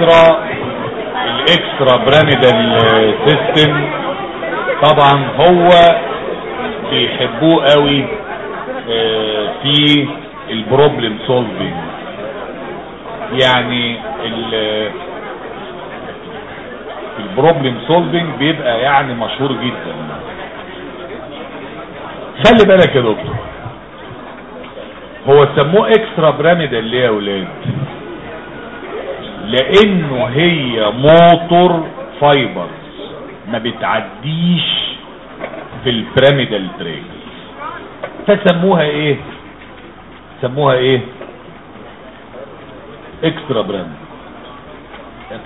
ال extra ال extrapyramidal system طبعا هو بيحبوه قوي آه، في ال problem solving يعني ال- ال problem solving بيبقى يعني مشهور جدا. خلي بالك يا دكتور هو سموه extrapyramidal ليه يا ولاد. لأنه هي motor fibers ما بتعديش في ال pyramidal tract. فسموها إيه؟ سموها إيه؟ extrapyramidal.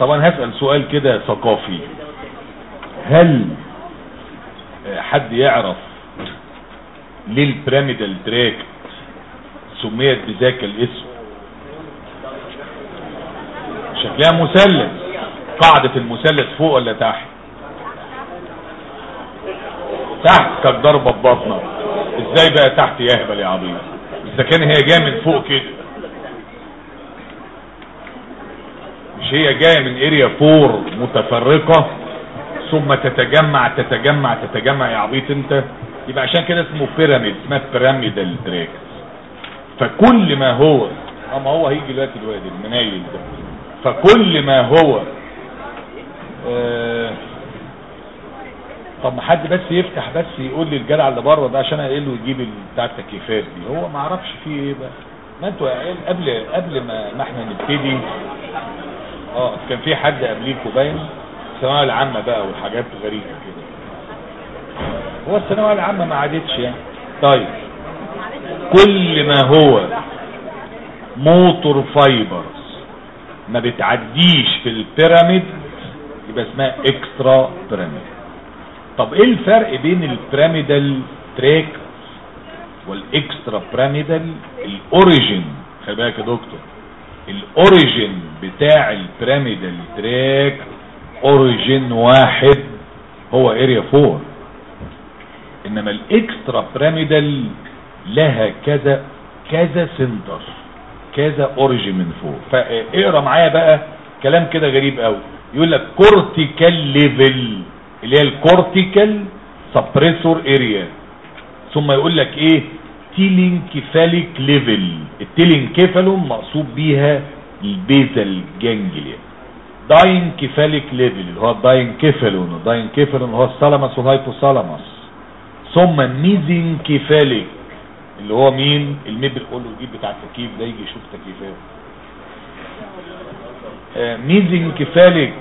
طبعا هسأل سؤال كده ثقافي. هل حد يعرف ليه ال pyramidal tract سميت بذاك الاسم؟ شكلها مثلث. قاعدة المثلث فوق ولا تحت؟ تحت. كانت ضربة ببطنك إزاي بقى تحت يهبل يا عبيط إذا كان هي جاية من فوق كده. مش هي جاية من area four متفرقة؟ ثم تتجمع تتجمع تتجمع يا عبيط انت. يبقى عشان كده اسمه بيراميد اسمها بيراميدال تراك فكل ما هو آه ما هو هيجي دلوقتي الواد المنايل ده. فكل ما هو آه طب ما حد بس يفتح بس يقول لي الجدع اللي بره ده عشان أقول له يجيب ال- بتاع التكييفات دي. هو ما أعرفش فيه إيه بقى. ما أنتوا قبل قبل ما ما إحنا نبتدي آه كان في حد قبليكوا باين؟ الثانوية العامة بقى والحاجات غريبة كده. هو الثانوية العامة ما عادتش يعني. طيب. كل ما هو motor fibers ما بتعديش في ال pyramid يبقى اسمها extrapyramidal طب إيه الفرق بين ال pyramidal tract وال extrapyramidal ال origin خلي بالك يا دكتور ال origin بتاع ال pyramidal tract origin واحد هو area 4 إنما ال extrapyramidal لها كذا كذا center كذا origin من فوق. فاقرأ معايا بقى كلام كده غريب قوي. يقول لك cortical level اللي هي ال cortical suppressor area ثم يقول لك إيه؟ telencephalic level ال telencephalon مقصود بيها ال basal ganglia. diencephalic level اللي هو ال diencephalon ال diencephalon هو ال thalamus وال hypothalamus ثم ميزنكيفاليك اللي هو مين؟ ال middle قول له جيب بتاع التكييف ده يجي يشوف تكييفات آه، mesencephalic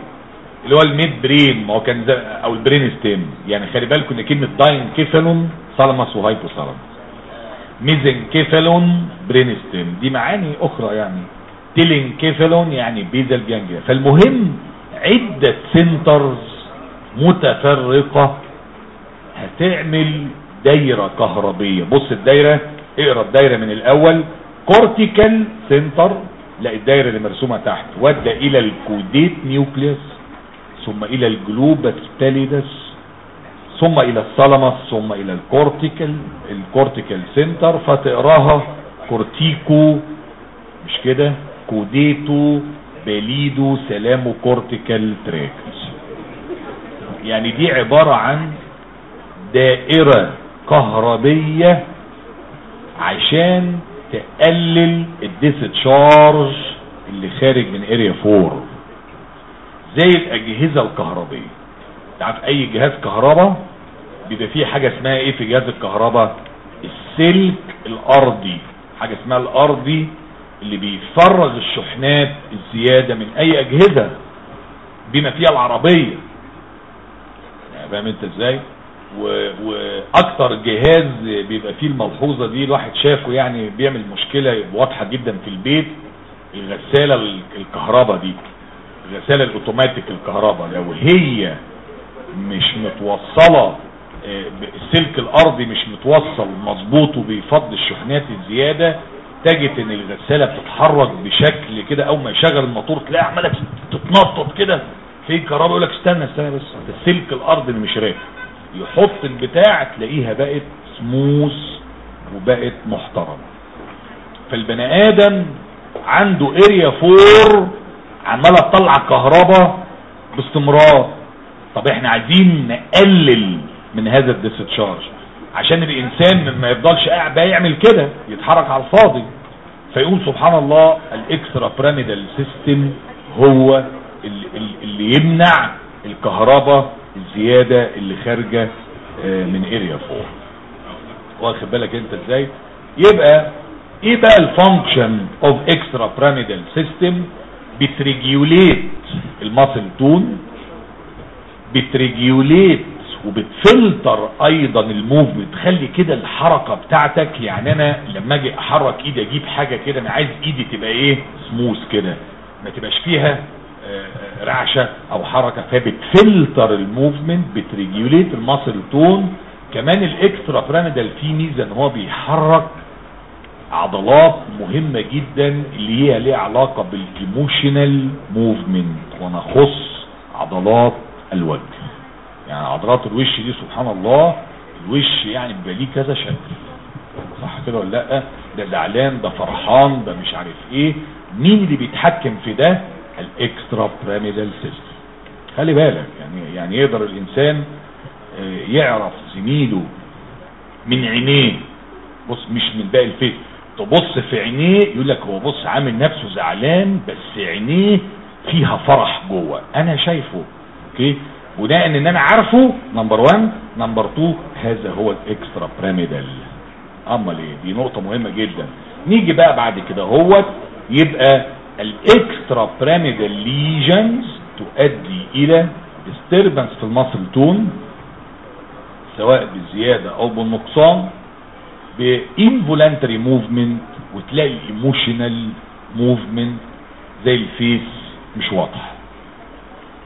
اللي هو ال midbrain. ما هو كان أو ال brain stem يعني خلي بالكم إن كلمة diencephalon thalamus و hypothalamus mesencephalon brain stem دي معاني أخرى يعني. telencephalon يعني basal ganglia فالمهم عدة centers متفرقة هتعمل دايرة كهربية. بص الدايرة اقرأ الدايرة من الأول. cortical center لا الدايرة اللي مرسومة تحت. ودى إلى ال caudate nucleus ثم إلى ال globus pallidus ثم إلى ال thalamus ثم إلى ال cortical ال cortical center فتقراها cortico مش كده؟ caudato pallido thalamo cortical tract يعني دي عبارة عن دائرة كهربية عشان تقلل ال discharge اللي خارج من area 4 زي الأجهزة الكهربية. تعرف أي جهاز كهرباء بيبقى فيه حاجة اسمها إيه في جهاز الكهرباء السلك الأرضي. حاجة اسمها الأرضي اللي بيفرغ الشحنات الزيادة من أي أجهزة. بما فيها العربية. يعني فاهم أنت إزاي؟ وأكتر جهاز بيبقى فيه الملحوظة دي الواحد شافه يعني بيعمل مشكلة واضحة جدا في البيت الغسالة ال- الكهرباء دي الغسالة الأوتوماتيك الكهرباء لو هي مش متوصلة آه، السلك الأرضي مش متوصل مظبوط وبيفض الشحنات الزيادة تجد إن الغسالة بتتحرك بشكل كده اول ما يشغل الموتور تلاقي عمالة تتنطط كده في كهرباء يقول لك استنى استنى بس السلك الأرضي مش راكب. يحط البتاع تلاقيها بقت سموث وبقت محترمة. فالبني آدم عنده area four عمالة تطلع كهرباء باستمرار. طب إحنا عايزين نقلل من هذا ال discharge عشان الإنسان ما يفضلش قاعد بقى يعمل كده يتحرك على الفاضي. فيقول سبحان الله ال extrapyramidal system هو اللي يمنع الكهرباء الزيادة اللي خارجة من area four واخد بالك انت إزاي؟ يبقى إيه بقى الفانكشن اوف اكسترا بيراميدال سيستم بتريجيوليت الماسل تون بتريجيوليت وبتفلتر أيضا ال movement تخلي كده الحركة بتاعتك يعني أنا لما أجي أحرك إيدي أجيب حاجة كده أنا عايز إيدي تبقى إيه؟ سموث كده. ما تبقاش فيها رعشة أو حركة فبتفلتر الموفمنت بتريجيوليت الماسل تون كمان ال extrapyramidal فيه ميزة إن هو بيحرك عضلات مهمة جدا اللي هي ليها علاقة بال emotional movement ونخص عضلات الوجه. يعني عضلات الوش دي سبحان الله الوش يعني بيبقى ليه كذا شكل. صح كده ولا لأ؟ ده زعلان ده فرحان ده مش عارف إيه. مين اللي بيتحكم في ده؟ ال extrapyramidal system. خلي بالك يعني يعني يقدر الإنسان يعرف زميله من عينيه. بص مش من باقي ال face. تبص في عينيه يقول لك هو بص عامل نفسه زعلان بس عينيه فيها فرح جوه. أنا شايفه okay؟ بناء إن أنا عارفه number 1 number 2 هذا هو ال extrapyramidal. أمال إيه؟ دي نقطة مهمة جدا. نيجي بقى بعد كده هو يبقى ال extrapyramidal lesions تؤدي إلى disturbance في ال muscle tone سواء بالزيادة أو بالنقصان ب involuntary movement وتلاقي emotional movement زي ال face مش واضح.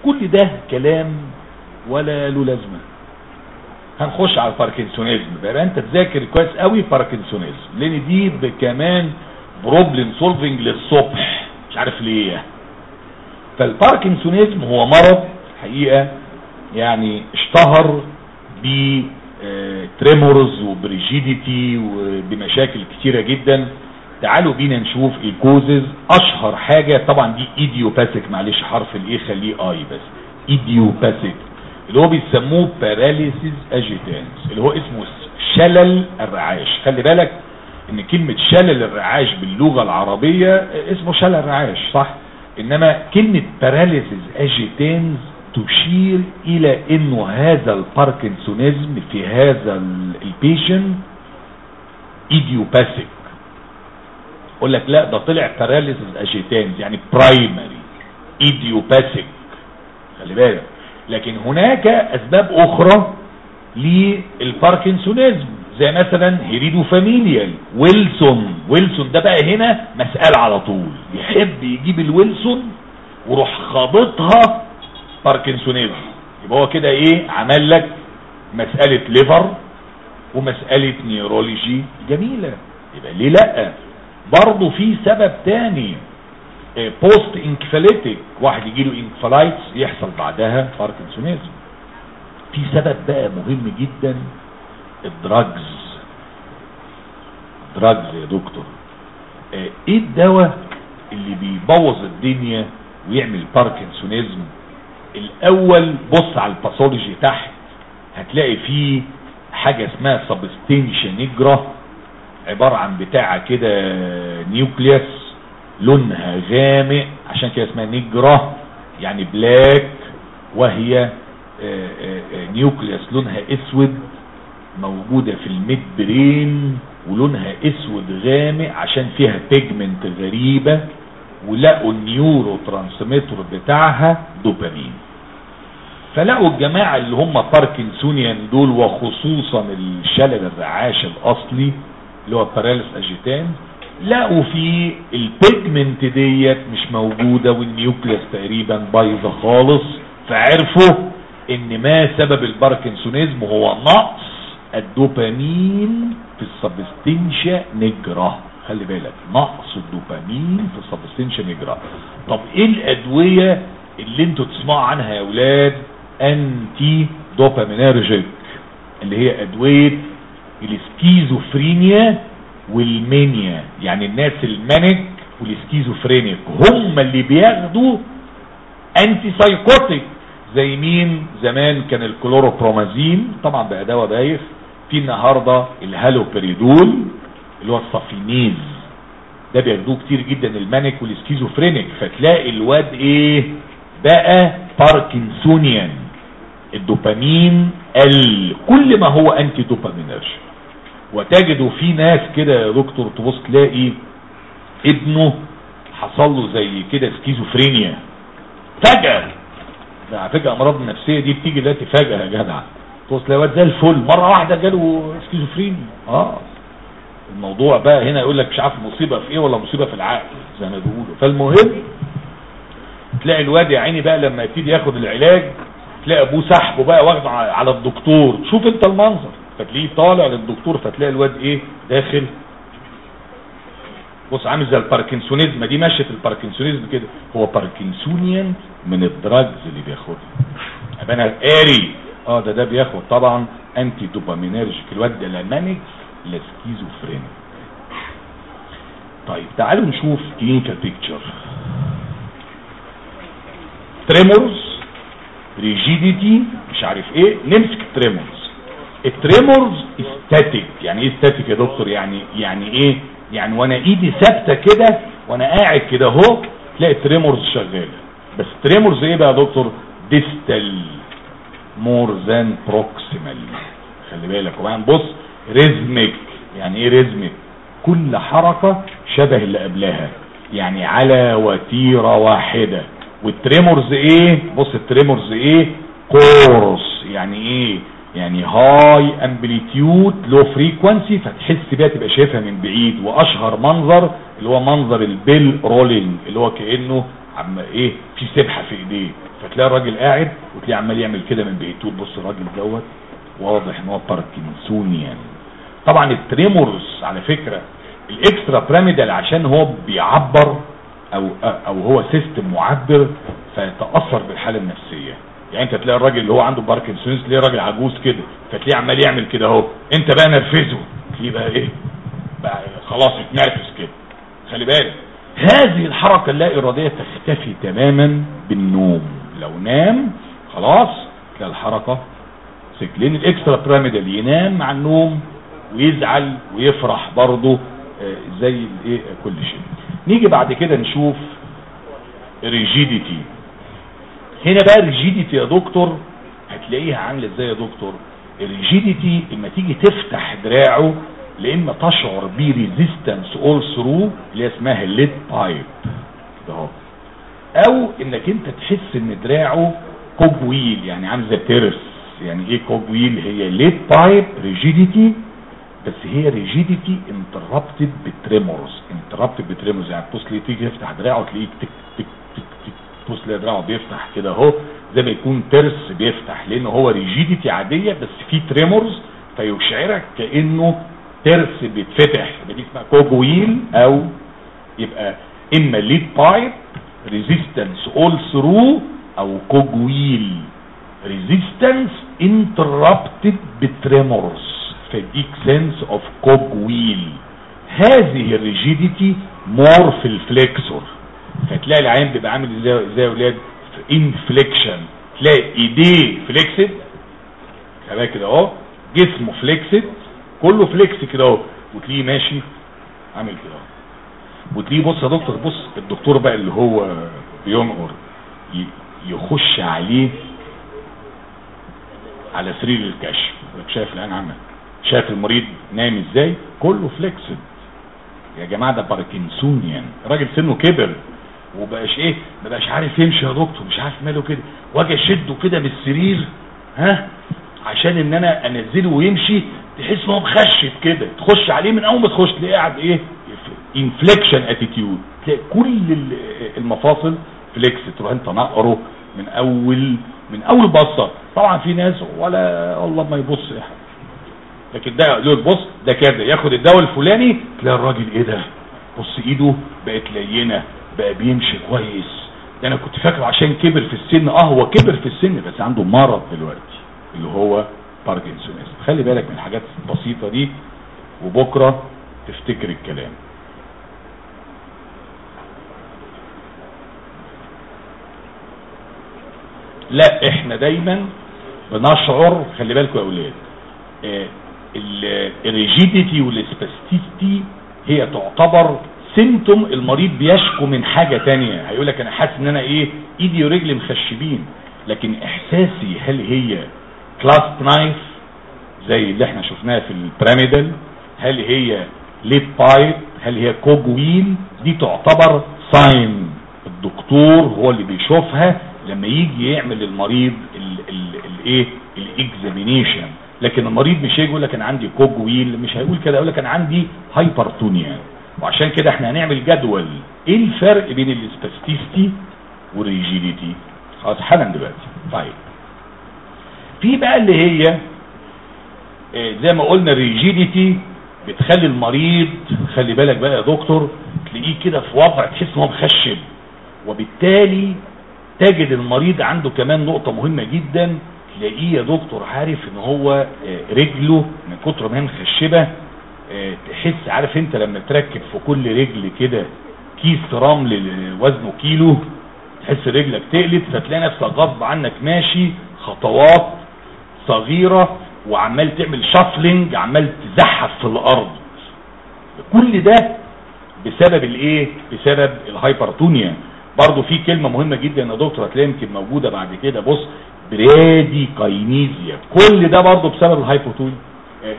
كل ده كلام ولا له لازمة. هنخش على ال parkinsonism بقى انت تذاكر كويس قوي parkinsonism لأن دي كمان problem solving للصبح. مش عارف ليه فال parkinsonism هو مرض حقيقة يعني اشتهر ب tremors وب rigidity وبمشاكل كتيرة جدا. تعالوا بينا نشوف ال causes. أشهر حاجة طبعا دي idiopathic معلش حرف ال A خليه I بس. idiopathic اللي هو بيسموه paralysis agitans اللي هو اسمه شلل الرعاش. خلي بالك إن كلمة شلل الرعاش باللغة العربية اسمه شلل الرعاش. صح. إنما كلمة paralysis agitans تشير إلى إنه هذا ال parkinsonism في هذا ال patient idiopathic أقول لك لا ده طلع paralysis agitans يعني primary idiopathic خلي بالك. لكن هناك أسباب أخرى لل parkinsonism زي مثلا heredofamilial Wilson. Wilson ده بقى هنا مسألة على طول. يحب يجيب الويلسون وروح خابطها parkinsonism يبقى هو كده إيه؟ عمل لك مسألة liver ومسألة neurology جميلة. يبقى ليه لأ؟ برضه في سبب تاني. post-encephalitic واحد يجي له encephalitis يحصل بعدها parkinsonism. في سبب بقى مهم جدا. ال drugs. drugs يا دكتور. إيه الدواء اللي بيبوظ الدنيا ويعمل parkinsonism؟ الأول بص على ال pathology تحت هتلاقي فيه حاجة اسمها substantia nigra عبارة عن بتاعة كده nucleus لونها غامق عشان كده اسمها nigra يعني black وهي nucleus لونها اسود. موجودة في ال midbrain ولونها أسود غامق عشان فيها pigment غريبة ولقوا ال neurotransmitter بتاعها دوبامين. فلقوا الجماعة اللي هم parkinsonian دول وخصوصا الشلل الرعاش الأصلي اللي هو paralysis agitans لقوا في ال pigment ديت مش موجودة وال nucleus تقريبا بايظة خالص فعرفوا إن ما سبب ال parkinsonism هو نقص الدوبامين في ال substantia nigra خلي بالك نقص الدوبامين في ال substantia nigra طب إيه الأدوية اللي أنتوا تسمعوا عنها يا أولاد؟ anti-dopaminergic اللي هي أدوية ال schizophrenia وال mania. يعني الناس ال manic وال schizophrenic هم اللي بياخدوا antipsychotic زي مين؟ زمان كان الكلوروبرومازين طبعا بقى دواء بايخ في النهارده الهالوبريدول اللي هو ال Safinace ده بياخدوه كتير جدا ال manic وال schizophrenic. فتلاقي الواد إيه؟ بقى parkinsonian ال dopamine قل كل ما هو anti-dopaminergic وتجدوا في ناس كده يا دكتور تبص تلاقي ابنه حصل له زي كده سكيزوفرينيا. فجأة. على فكرة أمراض النفسية دي بتيجي دلوقتي فجأة يا جدع. تلاقي واد زي الفل. مرة واحدة جاله سكيزوفرينيا آه. الموضوع بقى هنا يقول لك مش عارف مصيبة في إيه ولا مصيبة في العقل زي ما بيقولوا. فالمهم تلاقي الواد يا عيني بقى لما يبتدي ياخد العلاج تلاقي أبوه سحبه بقى واخده على الدكتور. شوف أنت المنظر. فتلاقيه طالع للدكتور فتلاقي الواد إيه؟ داخل. بص عامل زي ال parkinsonism. دي ماشية ال parkinsonism كده. هو parkinsonian من ال drugs اللي بياخدها. ابقى أنا قاري. آه ده ده بياخد طبعا anti-dopaminergic الواد ده لا manic لا طيب تعالوا نشوف clinical picture tremors rigidity مش عارف إيه نمسك ال tremors ال tremors static يعني إيه static يا دكتور؟ يعني يعني إيه؟ يعني وأنا إيدي ثابتة كده وأنا قاعد كده أهو تلاقي ال tremors شغالة. بس ال tremors إيه بقى يا دكتور؟ distal more than proximal خلي بالك. وبعدين بص rhythmic يعني إيه rhythmic كل حركة شبه اللي قبلها. يعني على وتيرة واحدة. وال tremors إيه؟ بص ال tremors إيه؟ coarse يعني إيه؟ يعني high amplitude low frequency فتحس بيها تبقى شايفها من بعيد. وأشهر منظر اللي هو منظر ال pill rolling اللي هو كأنه عم إيه في سبحة في ايديه فتلاقي الراجل قاعد وتلاقيه عمال يعمل كده من بعيد. تقول بص الراجل دوت واضح إن هو parkinsonian. طبعا ال tremors على فكرة ال extrapyramidal عشان هو بيعبر أو أو هو system معبر فيتأثر بالحالة النفسية. يعني أنت تلاقي الراجل اللي هو عنده باركنسونز تلاقيه راجل عجوز كده فتلاقيه عمال يعمل كده أهو. أنت بقى نرفزه. تلاقيه بقى إيه؟ بقى خلاص اتنرفز كده. خلي بالك. هذه الحركة اللا إرادية تختفي تماما بالنوم. لو نام خلاص تلاقي الحركة سكلين. ال extrapyramidal ينام مع النوم ويزعل ويفرح برضه زي الايه كل شيء. نيجي بعد كده نشوف rigidity هنا بقى ال rigidity يا دكتور هتلاقيها عاملة إزاي يا دكتور؟ ال rigidity لما تيجي تفتح دراعه لما تشعر ب resistance all through اللي اسمها ال lead pipe اهو أو إنك أنت تحس إن دراعه cogwheel يعني عامل زي ترس يعني إيه cogwheel هي lead pipe rigidity بس هي rigidity interrupted ب tremors interrupted ب tremors يعني ليه تيجي تفتح دراعه تلاقيه تك تك تك تك ليه دراعه بيفتح كده أهو زي ما يكون ترس بيفتح لأن هو rigidity عادية بس في tremors فيشعرك كأنه ترس بيتفتح دي اسمها cogwheel أو يبقى إما lead pipe resistance all through أو cogwheel resistance interrupted ب tremors. فيديك sense of cogwheel. هذه ال rigidity more في ال flexor. فتلاقي العيان بيبقى عامل إزاي زي أولاد in flexion تلاقي ايديه flexed كده اهو. جسمه flexed كله flexed كده اهو. وتلاقيه ماشي عامل كده اهو. وتلاقيه بص يا دكتور بص الدكتور بقى اللي هو بينقر يخش عليه على سرير الكشف. شايف العيان عمل. شايف المريض نايم إزاي؟ كله flexed يا جماعة ده parkinsonian راجل سنه كبر. وبقاش إيه؟ ما بقاش عارف يمشي يا دكتور. مش عارف ماله كده. واجي أشده كده بالسرير ها؟ عشان إن أنا أنزله ويمشي تحس إن هو مخشب كده. تخش عليه من أول ما تخش تلاقيه قاعد إيه؟ in flexion attitude تلاقي كل المفاصل flexed تروح أنت نقره من اول من أول بصة. طبعا في ناس ولا والله ما يبص يا حبيبي لكن ده له بص ده كده ياخد الدواء الفلاني تلاقي الراجل إيه ده؟ بص إيده بقت لينة بقى بيمشي كويس. ده أنا كنت فاكره عشان كبر في السن. آه هو كبر في السن بس عنده مرض دلوقتي اللي هو باركنسونيزم خلي بالك من الحاجات البسيطه دي وبكرة تفتكر الكلام. لا إحنا دايما بنشعر خلي بالكم يا أولاد ال rigidity وال spasticity هي تعتبر symptom المريض بيشكو من حاجة تانية. هيقول لك أنا حاسس إن أنا إيه إيدي ورجلي مخشبين لكن إحساسي هل هي clasp knife زي اللي إحنا شفناها في ال pyramidal هل هي lead pipe هل هي cogwheel دي تعتبر sign الدكتور هو اللي بيشوفها لما يجي يعمل للمريض الايه ال examination لكن المريض مش هيجي يقول لك أنا عندي cogwheel مش هيقول كده يقول لك أنا عندي hypertonia وعشان كده إحنا هنعمل جدول. إيه الفرق بين ال spasticity وال rigidity خلاص حالا دلوقتي. طيب. في بقى اللي هي آه زي ما قلنا ال rigidity بتخلي المريض خلي بالك بقى يا دكتور تلاقيه كده في وضع تحس إن هو مخشب وبالتالي تجد المريض عنده كمان نقطة مهمة جدا تلاقيه يا دكتور عارف إن هو آه رجله من كتر ما هي مخشبة آه تحس عارف أنت لما تركب في كل رجل كده كيس رمل وزنه كيلو تحس رجلك تقلت فتلاقي نفسك غصب عنك ماشي خطوات صغيرة وعمال تعمل shuffling عمال تزحف في الأرض. كل ده بسبب الإيه؟ بسبب ال hypertonia. برضو في كلمة مهمة جدا يا دكتور هتلاقي يمكن موجودة بعد كده. بص bradykinesia كل ده برضو بسبب ال hypertonia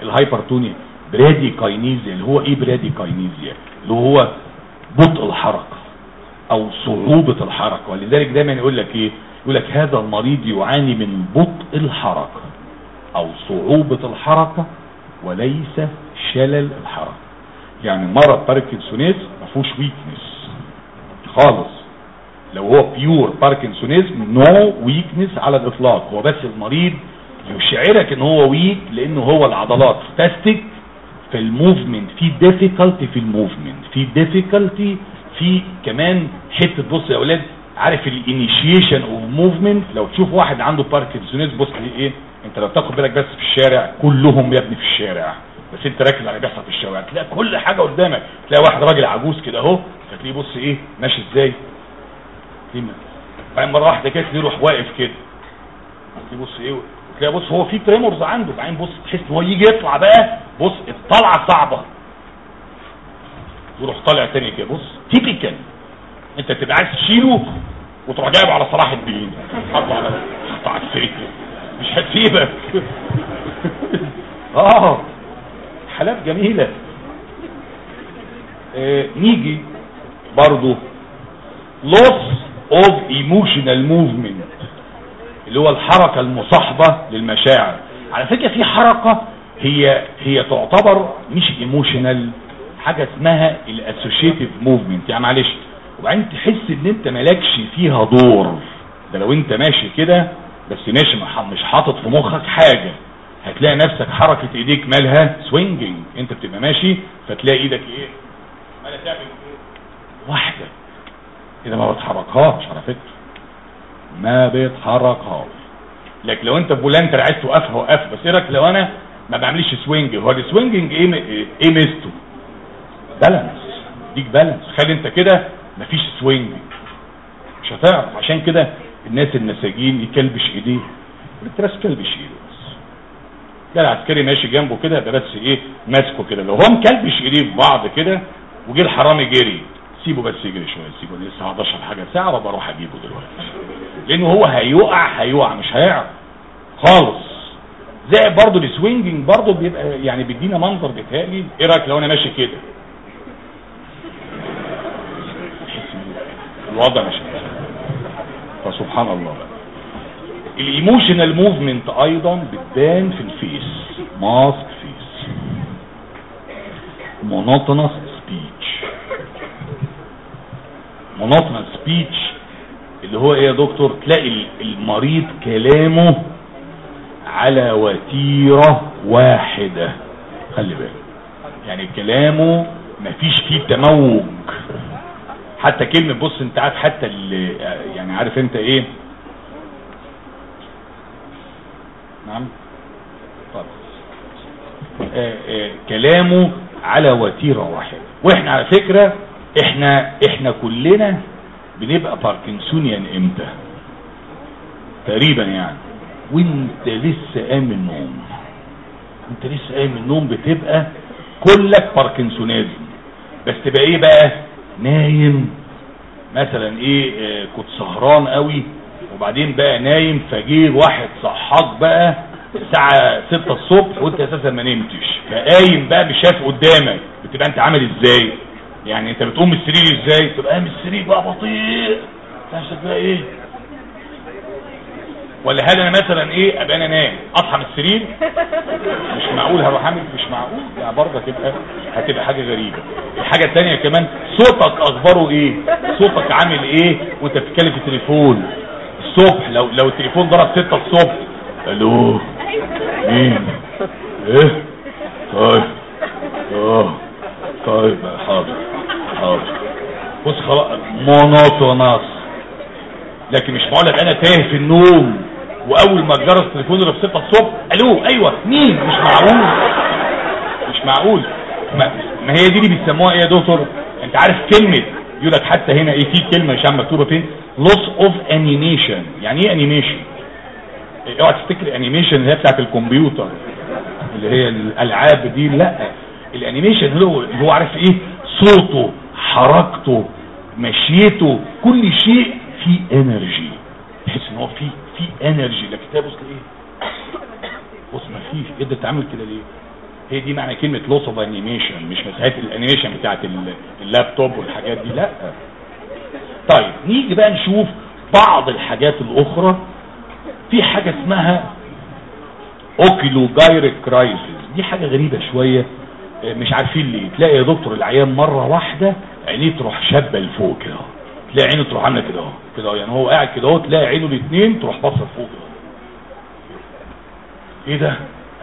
ال hypertonia. bradykinesia اللي هو إيه bradykinesia اللي هو بطء الحركة أو صعوبة الحركة. ولذلك دايما يقول لك إيه؟ يقول لك هذا المريض يعاني من بطء الحركة. أو صعوبة الحركة وليس شلل الحركة. يعني مرض parkinsonism مفيهوش weakness خالص. لو هو pure parkinsonism no weakness على الإطلاق. هو بس المريض يشعرك إن هو weak لأنه هو العضلات spastic في ال movement. في difficulty في ال movement. في difficulty في كمان حتة. بص يا أولاد عارف ال initiation of movement لو تشوف واحد عنده parkinsonism بص إيه؟ انت لو تاخد بالك بس في الشارع كلهم يا ابني في الشارع. بس انت ركز على اللي بيحصل في الشارع تلاقي كل حاجة قدامك. تلاقي واحد راجل عجوز كده اهو فتلاقيه بص إيه ماشي إزاي؟ بعدين مرة واحدة كده تلاقيه يروح واقف كده. تلاقيه بص إيه تلاقي بص هو في tremors عنده. بعدين بص تحس ان هو يجي يطلع بقى بص الطلعة صعبة. يروح طالع تاني كده بص تيبيكال انت تبقى عايز تشيله وتروح جايب على صلاح الدين. حطه على حطه على السكه مش هتسيبك آه حالات جميلة. آه نيجي برضو. Loss of emotional movement اللي هو الحركة المصاحبة للمشاعر. على فكرة في حركة هي هي تعتبر مش emotional حاجة اسمها ال associative movement يعني معلش وبعدين تحس إن أنت مالكش فيها دور. ده لو أنت ماشي كده بس ماشي مش حاطط في مخك حاجة. هتلاقي نفسك حركة ايديك مالها swinging انت بتبقى ماشي فتلاقي إيدك إيه؟ مالها تعمل إيه؟ واحدة. كده ما بتحركهاش على فكرة ما بتحركهاش. لكن لو انت بولانتر عايز توقفها وقفها بس إيه لو أنا ما بعملش سوينج هو السوينجينج إيه إيه ميزته؟ بالانس ديك بالانس خلي انت كده مفيش سوينج مش هتعرف. عشان كده الناس النساجين يكلبش ايديه بس كلبش ايده بس. ده العسكري ماشي جنبه كده ده بس إيه ماسكه كده. لو هو مكلبش ايديه في بعض كده وجه الحرامي جري. سيبه بس يجري شوية سيبه لسه 11 حاجة ساعة وبروح أجيبه دلوقتي. لأنه هو هيقع هيقع مش هيعرف. خالص. زي برضه ال swinging برضه بيبقى يعني بيدينا منظر بيتهيألي. إيه رأيك لو أنا ماشي كده؟ الوضع مش فسبحان الله. بقى ال emotional movement أيضا بتبان في ال face. mask face monotonous speech monotonous speech اللي هو إيه يا دكتور؟ تلاقي المريض كلامه على وتيرة واحدة. خلي بالك. يعني كلامه مفيش فيه تموج. حتى كلمة بص انت عارف حتى اللي يعني عارف انت إيه؟ نعم. طب. آه آه كلامه على وتيرة واحدة. وإحنا على فكرة إحنا إحنا كلنا بنبقى parkinsonian إمتى؟ تقريبا يعني. وانت لسه قايم من النوم. انت لسه قايم من النوم بتبقى كلك parkinsonism بس تبقى إيه بقى؟ نايم مثلا إيه آه كنت سهران قوي وبعدين بقى نايم فجيه واحد صحاك بقى الساعة 6 الصبح وأنت أساسا ما نمتش. فقايم بقى مش شايف قدامك بتبقى أنت عامل إزاي؟ يعني أنت بتقوم من السرير إزاي؟ تبقى قايم السرير بقى بطيء. نفسك بقى إيه؟ هل أنا مثلا إيه أبقى أنا نايم أصحى من السرير؟ مش معقول هروح اعمل مش معقول. يعني برضه هتبقى هتبقى حاجة غريبة. الحاجة الثانية كمان صوتك أخباره إيه؟ صوتك عامل إيه؟ وأنت بتتكلم في التليفون. الصبح لو لو التليفون ضرب 6 الصبح. ألو؟ مين؟ إيه؟ طيب. آه. طيب حاضر حاضر. بص خلاص مونوتوناس لكن مش معقول أنا تايه في النوم. وأول ما جرس التليفون يضرب 6 الصبح ألو أيوه مين؟ مش معقول. مش معقول. ما, ما هي دي اللي بيسموها إيه يا دكتور؟ أنت عارف كلمة يقول لك حتى هنا إيه في كلمة مش مكتوبة فين؟ loss of animation. يعني إيه animation أوعى تفتكر animation اللي هي بتاعت الكمبيوتر اللي هي الألعاب دي؟ لا. ال animation هو هو عارف إيه؟ صوته حركته مشيته كل شيء فيه energy تحس إن هو فيه فيه energy لكن ده بص إيه؟ بص ما فيش إيه ده؟ تعمل كده ليه؟ هي دي معنى كلمة loss of animation مش مساحات ال animation بتاعت اللابتوب والحاجات دي. لا. طيب نيجي بقى نشوف بعض الحاجات الأخرى. في حاجة اسمها oculogyric crisis دي حاجة غريبة شوية. مش عارفين ليه. تلاقي يا دكتور العيان مرة واحدة عينيه تروح شابة لفوق كده. تلاقي عينه تروح عاملة كده اهو كده يعني هو قاعد كده اهو تلاقي عينه الاثنين تروح باصة كده إيه ده؟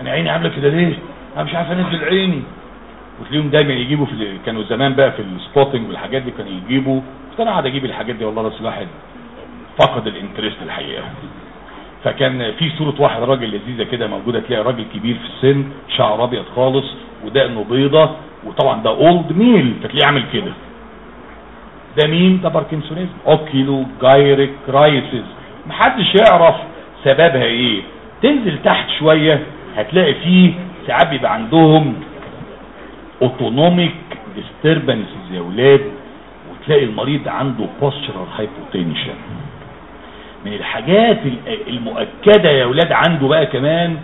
أنا عيني عاملة كده ليه؟ أنا مش عارف انزل عيني. وتلاقيهم دايما يجيبوا في. كانوا زمان بقى في ال spotting والحاجات دي كانوا يجيبوا. أنا قاعد أجيب الحاجات دي والله بس الواحد فقد ال interest الحقيقة. فكان في صورة واحد راجل لذيذة كده موجودة تلاقي راجل كبير في السن شعر أبيض خالص ودقنه بيضة وطبعا ده old male فتلاقيه عامل كده. ده مين ده parkinsonism. oculogyric crisis محدش يعرف سببها إيه. تنزل تحت شوية هتلاقي فيه ساعات بيبقى عندهم autonomic disturbances يا ولاد وتلاقي المريض عنده postural hypotension من الحاجات المؤكدة يا ولاد عنده بقى كمان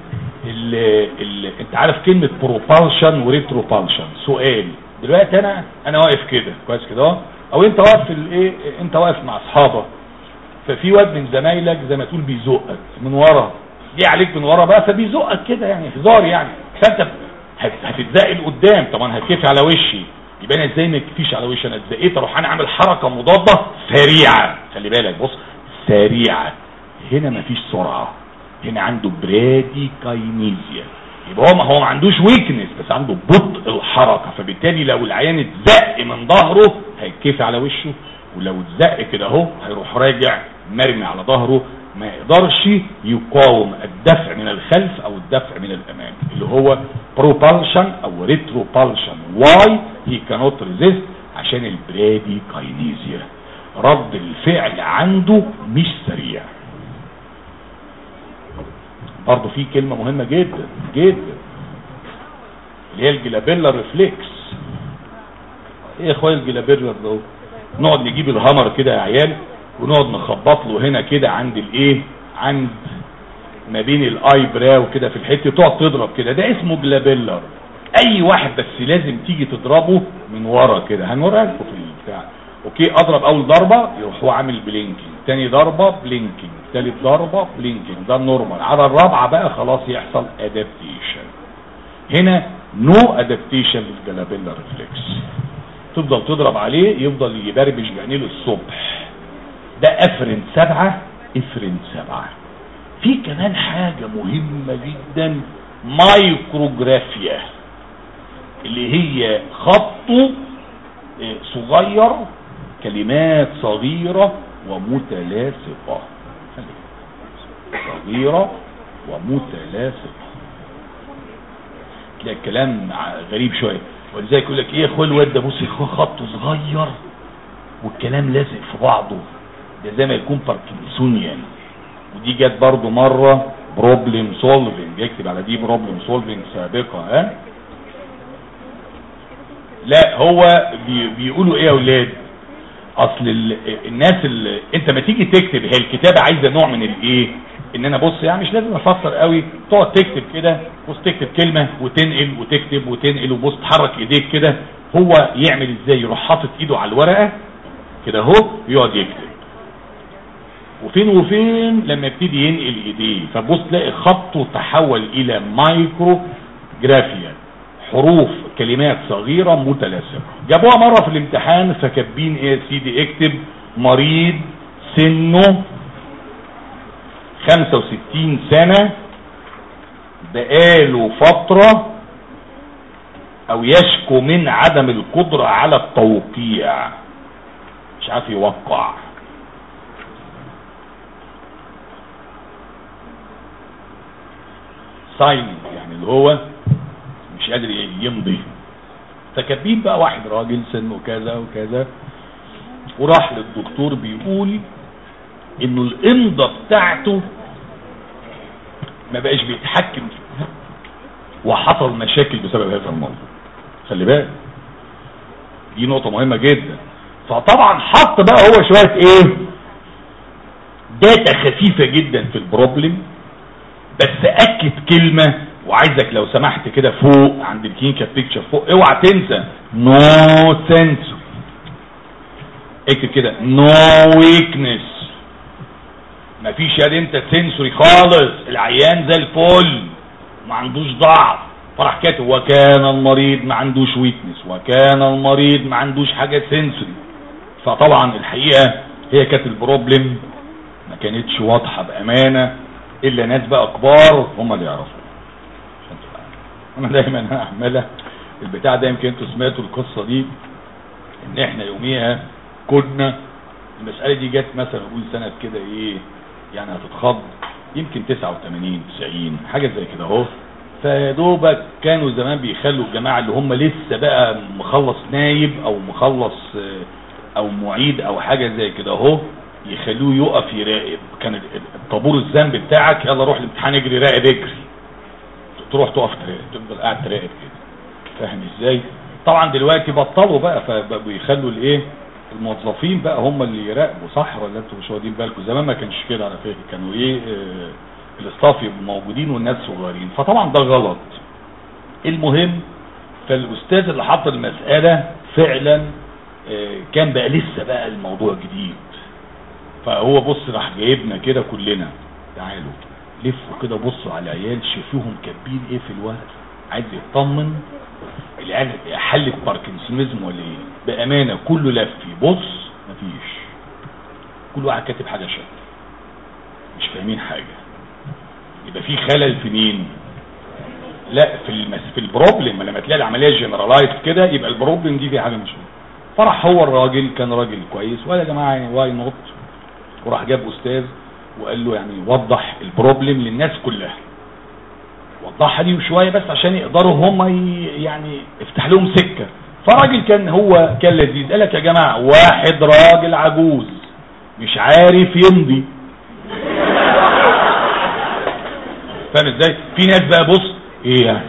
ال ال انت عارف كلمة propulsion و retropulsion سؤال. دلوقتي أنا أنا واقف كده. كويس كده أو أنت واقف في الايه أنت واقف مع أصحابك ففي واد من زمايلك زي ما تقول بيزقك من ورا جه عليك من ورا بقى فبيزقك كده يعني هزار يعني. فأنت هتتزق لقدام طبعا هتكفي على وشي. يبقى أنا إزاي ما تكفيش على وشي؟ أنا اتزقيت أروح أنا اعمل حركة مضادة سريعة. خلي بالك بص سريعة. هنا مفيش سرعة. هنا عنده برادي كاينيزيا. يبقى هو ما هو ما عندوش ويكنس بس عنده بطء الحركة. فبالتالي لو العيان اتزق من ظهره هيتكفي على وشه ولو اتزق كده اهو هيروح راجع مرمي على ظهره ما يقدرش يقاوم الدفع من الخلف أو الدفع من الأمام اللي هو propulsion أو retropulsion. Why he cannot resist عشان البرادي كاينيزيا رد الفعل عنده مش سريع. برضه في كلمة مهمة جدا جدا اللي هي الجلابيلا ريفلكس إيه يا اخويا ال glabella ده نقعد نجيب ال hammer كده يا عيال ونقعد نخبط له هنا كده عند الإيه؟ عند ما بين ال eyebrow كده في الحتة تقعد تضرب كده. ده اسمه glabellar. أي واحد بس لازم تيجي تضربه من ورا كده. هنوريها لكم في البتاع. okay أضرب أول ضربة يروح هو عامل blinking. تاني ضربة blinking. تالت ضربة blinking. ده ال normal. على الرابعة بقى خلاص يحصل adaptation هنا no adaptation لل glabella reflex تفضل تضرب عليه يفضل يبربش بعينيه للصبح ده أفرن سبعة إفرن سبعة. في كمان حاجة مهمة جدا micrographia اللي هي خطه صغير كلمات صغيرة ومتلاصقة. صغيرة ومتلاصقة. تلاقي الكلام غريب شوية. ولذلك يقول لك إيه يا اخويا الواد ده بص خطه صغير والكلام لازق في بعضه. ده زي ما يكون parkinsonian ودي جت برضو مرة problem solving يكتب على دي problem solving سابقة ها؟ لا هو بي بيقولوا إيه يا أولاد؟ أصل ال الناس اللي أنت ما تيجي تكتب هي الكتابة عايزة نوع من الإيه؟ ان أنا بص يعني مش لازم افسر قوي. تقعد تكتب كده بص تكتب كلمة وتنقل وتكتب وتنقل وبص تحرك ايديك كده. هو يعمل إزاي؟ يروح حاطط ايده على الورقة كده اهو يقعد يكتب. وفين وفين؟ لما يبتدي ينقل ايديه. فبص تلاقي خطه تحول إلى micrographia حروف كلمات صغيرة متلاصقة جابوها مرة في الامتحان فكاتبين إيه يا سيدي؟ اكتب مريض سنه 65 سنة بقاله فترة أو يشكو من عدم القدرة على التوقيع. مش عارف يوقع. ساين يعني اللي هو مش قادر يمضي. فكاتبين بقى واحد راجل سنه كذا وكذا. وراح للدكتور بيقول إنه الإمضة بتاعته ما بقاش بيتحكم فيها. وحصل مشاكل بسبب هذا الموضوع. خلي بالك. دي نقطة مهمة جدا. فطبعا حط بقى هو شوية إيه؟ data خفيفة جدا في ال problem بس أكد كلمة. وعايزك لو سمحت كده فوق عند ال clinical picture فوق. اوعى تنسى. no sensory اكتب كده. no weakness مفيش يا انت sensory خالص العيان زي الفل ما عندوش ضعف. فراح كاتب وكان المريض ما عندوش weakness وكان المريض ما عندوش حاجة sensory فطبعا الحقيقة هي كانت البروبلم ما كانتش واضحة بأمانة إلا ناس بقى كبار هم اللي يعرفوا أنا دايما اعملها البتاع ده يمكن أنتوا سمعتوا القصة دي إن إحنا يوميها كنا المسألة دي جت مثلا نقول سنة كده إيه يعني هتتخض. يمكن 89 90 حاجة زي كده اهو. فيدوبك كانوا زمان بيخلوا الجماعة اللي هم لسه بقى مخلص نايب أو مخلص أو معيد أو حاجة زي كده اهو يخلوه يقف يراقب. كان الطابور الذنب بتاعك يلا روح الامتحان اجري راقب اجري. تروح تقف تفضل قاعد تراقب كده. فاهم إزاي؟ طبعا دلوقتي بطلوا بقى فبقوا يخلوا الايه؟ الموظفين بقى هم اللي يراقبوا صح ولا أنتوا مش واخدين بالكم؟ زمان ما كانش كده على فكرة كانوا إيه آه الاستاف يبقوا موجودين والناس صغيرين. فطبعا ده غلط. المهم فالأستاذ اللي حط المسألة فعلا آه كان بقى لسه بقى الموضوع جديد. فهو بص راح جايبنا كده كلنا. تعالوا لفوا كده بصوا على العيال شوفوهم كاتبين إيه في الورق؟ عايز يطمن. العيال حلت باركنسونيزم ولا إيه بأمانة كله لف بص مفيش. كل واحد كاتب حاجة شكل مش فاهمين حاجة. يبقى في خلل في مين؟ لا في المس... في ال problem. لما تلاقي العملية generalized كده يبقى ال problem دي فيها حاجة مش فرح هو الراجل كان راجل كويس. ولا يا جماعة يعني why not وراح جاب أستاذ وقال له يعني وضح ال problem للناس كلها. وضحها دي شوية بس عشان يقدروا هم يعني افتح لهم سكة. فراجل كان هو كان لذيذ. قال لك يا جماعة واحد راجل عجوز مش عارف يمضي. فاهم إزاي؟ في ناس بقى بص إيه يعني؟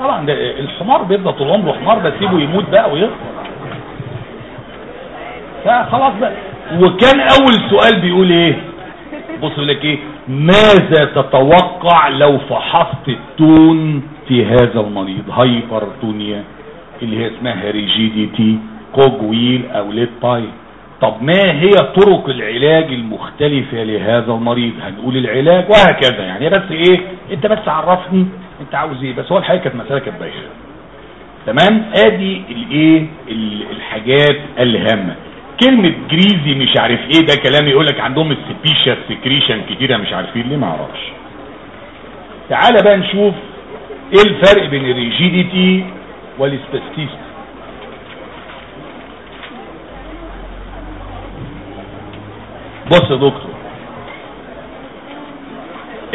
طبعا ده الحمار بيفضل طول عمره حمار ده سيبه يموت بقى ويخلص فخلاص بقى. وكان أول سؤال بيقول إيه؟ بص لك إيه؟ ماذا تتوقع لو فحصت التون في هذا المريض هايبرتونيا اللي هي اسمها rigidity cogwheel أو lead pipe طب ما هي طرق العلاج المختلفة لهذا المريض؟ هنقول العلاج وهكذا. يعني بس إيه؟ أنت بس عرفني أنت عاوز إيه. بس هو الحقيقة كانت مسألة كانت بايخة. تمام؟ آدي الإيه؟ الحاجات الهامة. كلمة greasy مش عارف إيه ده كلام يقولك عندهم ال sebaceous secretion كتيرة مش عارفين ليه ما أعرفش؟ تعال بقى نشوف إيه الفرق بين ال rigidity وال spasticity بص يا دكتور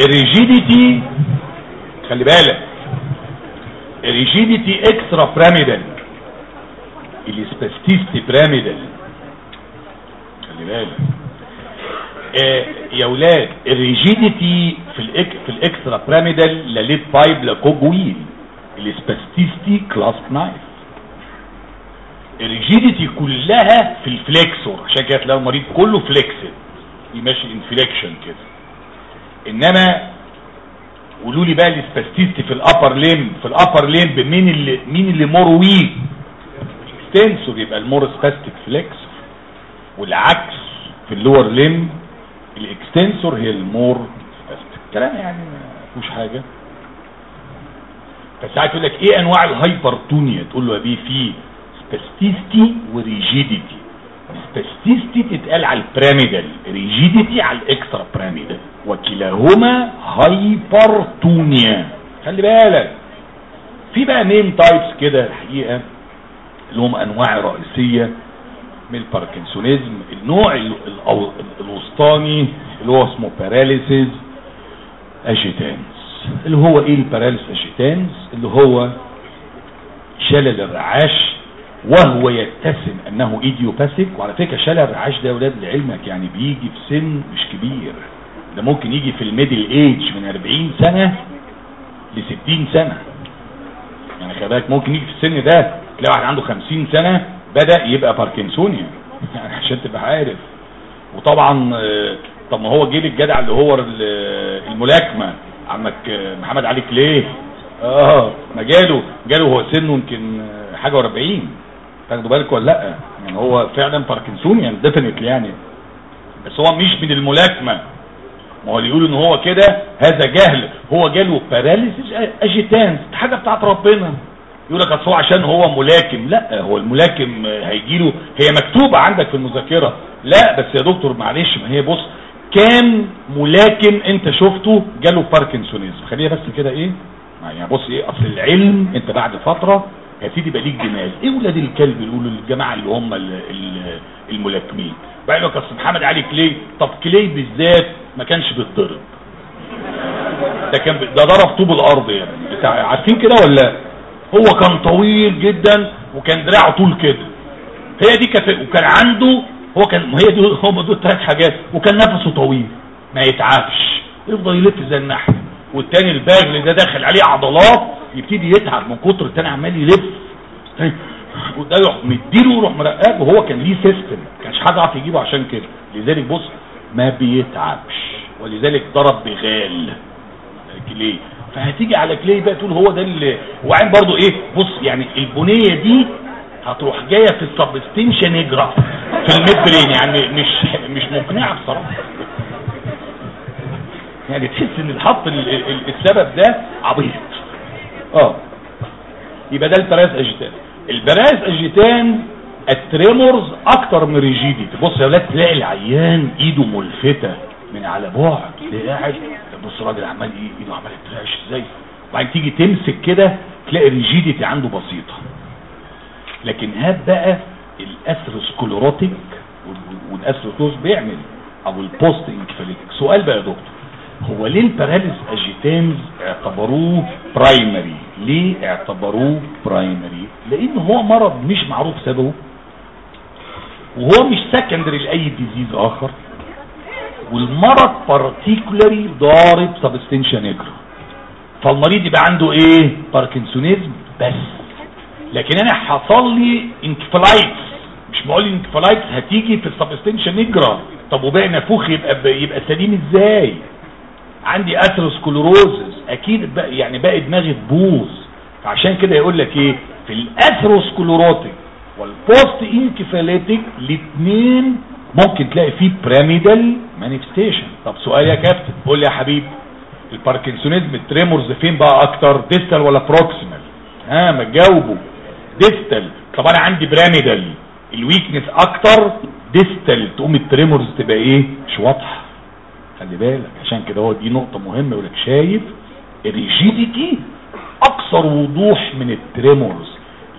ال rigidity خلي بالك ال rigidity extrapyramidal ال spasticity pyramidal بالك آه يا ولاد ال rigidity في الإك في ال extrapyramidal لا lead pipe لا cogwheel. ال spasticity clasp knife ال rigidity كلها في ال flexor. عشان كده تلاقي المريض كله flexed يمشي in flexion كده. إنما قولوا لي بقى ال spasticity في ال upper limb في ال upper limb مين اللي مين اللي more weak extensor يبقى ال more spastic flexor والعكس في ال lower limb ال extensor هي ال more كلام يعني ما فيهوش حاجة. فساعات يقول لك إيه أنواع ال hypertonia؟ تقول له يا بيه في spasticity و rigidity. spasticity تتقال على ال pyramidal rigidity على ال extrapyramidal وكلاهما hypertonia. خلي بالك. في بقى main types كده الحقيقة اللي هم أنواع رئيسية. من ال parkinsonism النوع ال- ال- الوسطاني اللي هو اسمه paralysis agitans اللي هو إيه ال paralysis agitans اللي هو شلل الرعاش وهو يتسم أنه idiopathic وعلى فكرة شلل الرعاش ده يا ولاد لعلمك يعني بيجي في سن مش كبير. ده ممكن يجي في ال middle age من 40 سنة ل 60 سنة. يعني خلي بالك ممكن يجي في السن ده تلاقي واحد عنده 50 سنة بدأ يبقى parkinsonian يعني عشان تبقى عارف. وطبعا آه، طب ما هو جه للجدع اللي هو ال- الملاكمة. عمك آه، محمد علي كلاي. آه ما جاله جاله هو سنه يمكن آه، حاجة و40 تاخدوا بالك ولا لأ؟ يعني هو فعلا parkinsonian definitely يعني. بس هو مش من الملاكمة. ما هو اللي يقولوا إن هو كده هذا جهل. هو جاله paralysis agitans حاجة بتاعت ربنا. يقول لك أصل هو عشان هو ملاكم. لا هو الملاكم هيجي له هي مكتوبة عندك في المذاكرة. لا بس يا دكتور معلش ما هي بص كام ملاكم أنت شفته جاله parkinsonism خليها بس كده إيه؟ يعني بص إيه أصل العلم أنت بعد فترة هتيجي يبقى ليك جمال إيه ولاد الكلب يقولوا الجماعة اللي هم ال- ال- الملاكمين؟ بقى لك أصل محمد علي كلي طب كلي بالذات ما كانش بيتضرب. ده كان ده ضرب طوب الأرض يعني. عارفين كده ولا؟ هو كان طويل جدا وكان دراعه طول كده. هي دي كانت وكان عنده هو كان هي دي هم دول ثلاث حاجات. وكان نفسه طويل. ما يتعبش. يفضل يلف زي النحل. والتاني الباغل ده داخل عليه عضلات يبتدي يتعب من كتر التاني عمال يلف. وده يروح مديله ويروح مرقبه. وهو كان ليه سيستم ما كانش حد عارف يجيبه عشان كده. لذلك بص ما بيتعبش. ولذلك ضرب بغال. كلي فهتيجي على كلي بقى تقول هو ده اللي وبعدين برضو إيه بص يعني البنية دي هتروح جاية في السبستنشن اجرا في الميدبرين يعني مش مش مقنعة بصراحة. يعني تحس إن الحط ال- ال- السبب ده عبيط. آه. يبقى ده ال paralysis agitans. ال paralysis agitans ال tremors أكتر من rigidity بص يا ولاد تلاقي العيان إيده ملفتة من على بعد. تلاقي قاعد بص الراجل عمال إيه- ايده عمال ترعش إزاي؟ وبعدين تيجي تمسك كده تلاقي ال rigidity عنده بسيطة. لكن هات بقى ال atherosclerotic وال atherosclerosis بيعمل أو ال post encephalitic. سؤال بقى يا دكتور هو ليه ال paralysis agitans اعتبروه primary ليه اعتبروه primary لأن هو مرض مش معروف سببه وهو مش secondary لأي disease آخر. والمرض particularly ضارب substantia nigra فالمريض يبقى عنده إيه؟ parkinsonism بس. لكن أنا حصل لي encephalitis. مش بقول encephalitis هتيجي في ال substantia nigra طب وباقي نافوخ يبقى يبقى سليم إزاي؟ عندي atherosclerosis أكيد بقى يعني باقي دماغي تبوظ. فعشان كده يقول لك إيه؟ في ال atherosclerotic وال post encephalitic الاثنين ممكن تلاقي فيه pyramidal manifestation طب سؤال يا كابتن قول لي يا حبيبي ال parkinsonism ال tremors فين بقى أكتر distal ولا proximal ها ما تجاوبوا distal طب أنا عندي pyramidal ال weakness أكتر distal تقوم ال tremors تبقى إيه؟ مش واضحة. خلي بالك عشان كده هو دي نقطة مهمة يقول لك شايف ال rigidity أكثر وضوح من ال tremors.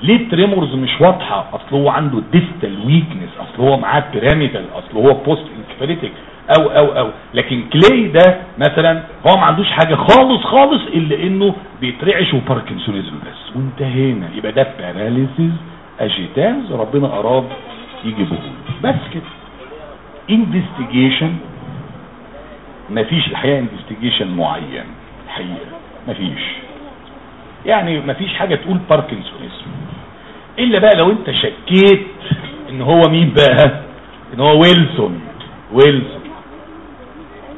ليه ال tremors مش واضحة؟ أصل هو عنده distal weakness أصل هو معاه pyramidal أصل هو post encephalitic أو أو أو. لكن كلاي ده مثلا هو ما عندوش حاجة خالص خالص إلا إنه بيترعش و parkinsonism بس. وانتهينا. يبقى ده paralysis agitans ربنا أراد يجيبه بس كده. investigation مفيش الحقيقة investigation معين. الحقيقة. مفيش. يعني مفيش حاجة تقول parkinsonism إلا بقى لو أنت شكيت إن هو مين بقى؟ إن هو ويلسون. ويلسون.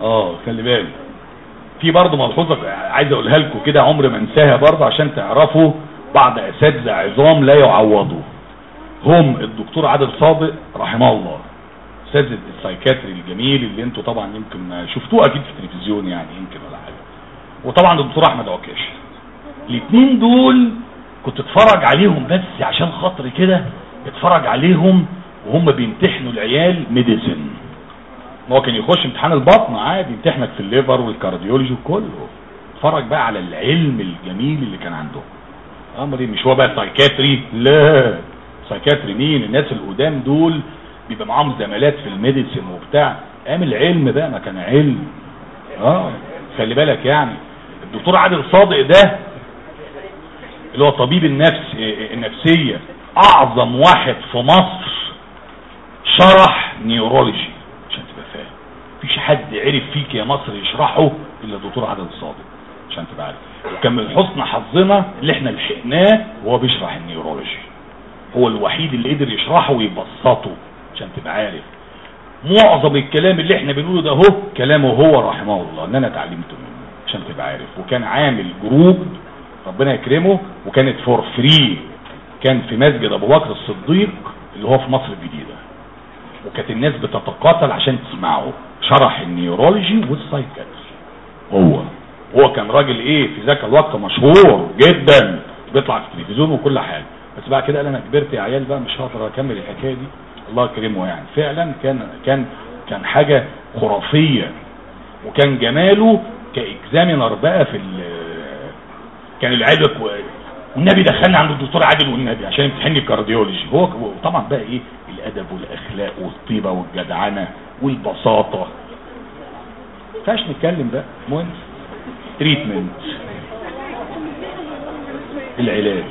آه خلي بالك. في برضه ملحوظة عايز أقولها لكم كده عمر ما انساها برضه عشان تعرفوا بعض أساتذة عظام لا يعوضوا. هم الدكتور عادل صادق رحمه الله. اساتذه السايكاتري الجميل اللي أنتوا طبعا يمكن شفتوه أكيد في التلفزيون يعني يمكن ولا حاجة. وطبعا الدكتور أحمد عكاش. الاثنين دول كنت اتفرج عليهم بس عشان خاطري كده اتفرج عليهم وهم بيمتحنوا العيال medicine. هو كان يخش امتحان البطن عادي يمتحنك في ال liver وال cardiology وكله. اتفرج بقى على العلم الجميل اللي كان عندهم. أمري مش هو بقى psychiatry؟ لا. psychiatry مين؟ الناس القدام دول بيبقى معاهم زمالات في ال medicine وبتاع. قام العلم بقى ما كان علم. آه. خلي بالك يعني. الدكتور عادل صادق ده اللي هو طبيب النفس النفسية. أعظم واحد في مصر شرح neurology. عشان تبقى فاهم. مفيش حد عرف فيك يا مصر يشرحه إلا الدكتور عادل صادق. عشان تبقى عارف. وكان من حسن حظنا اللي إحنا لحقناه وهو بيشرح ال neurology. هو الوحيد اللي قدر يشرحه ويبسطه. عشان تبقى عارف. معظم الكلام اللي إحنا بنقوله ده هو كلامه هو رحمه الله إن أنا اتعلمته منه. عشان تبقى عارف. وكان عامل group ربنا يكرمه وكانت for free كان في مسجد أبو بكر الصديق اللي هو في مصر الجديدة. وكانت الناس بتتقاتل عشان تسمعه. شرح ال neurology وال psychiatry. هو. هو كان راجل إيه في ذاك الوقت مشهور جدا. بيطلع في التلفزيون وكل حاجة. بس بعد كده قال أنا كبرت يا عيال بقى مش هقدر أكمل الحكاية دي. الله يكرمه يعني. فعلا كان كان كان حاجة خرافية. وكان جماله ك examiner بقى في كان العيال والنبي دخلنا عند الدكتور عادل والنبي عشان يمتحني ال cardiology. هو طبعا بقى إيه؟ الأدب والأخلاق والطيبة والجدعنة والبساطة. ما فيش نتكلم بقى. مهم treatment العلاج.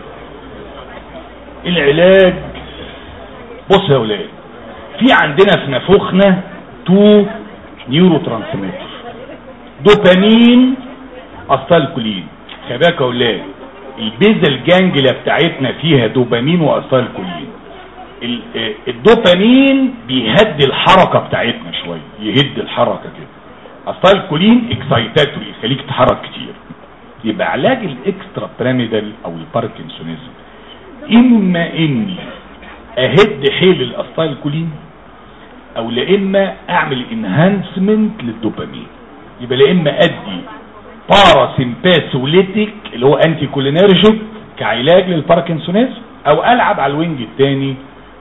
العلاج. بص يا ولاد في عندنا في نافوخنا two neurotransmitter dopamine acetylcholine. يا ولاد ال basal ganglia بتاعتنا فيها dopamine و acetylcholine ال dopamine بيهدي الحركة بتاعتنا شوية يهد الحركة كده. acetylcholine excitatory يخليك تتحرك كتير. يبقى علاج ال extrapyramidal أو ال parkinsonism. إما اني أهد حيل ال acetylcholine أو لاما أعمل enhancement لل dopamine. يبقى لاما أدي parasympatholytic اللي هو anticholinergic كعلاج لل parkinsonism أو ألعب على ال wing الثاني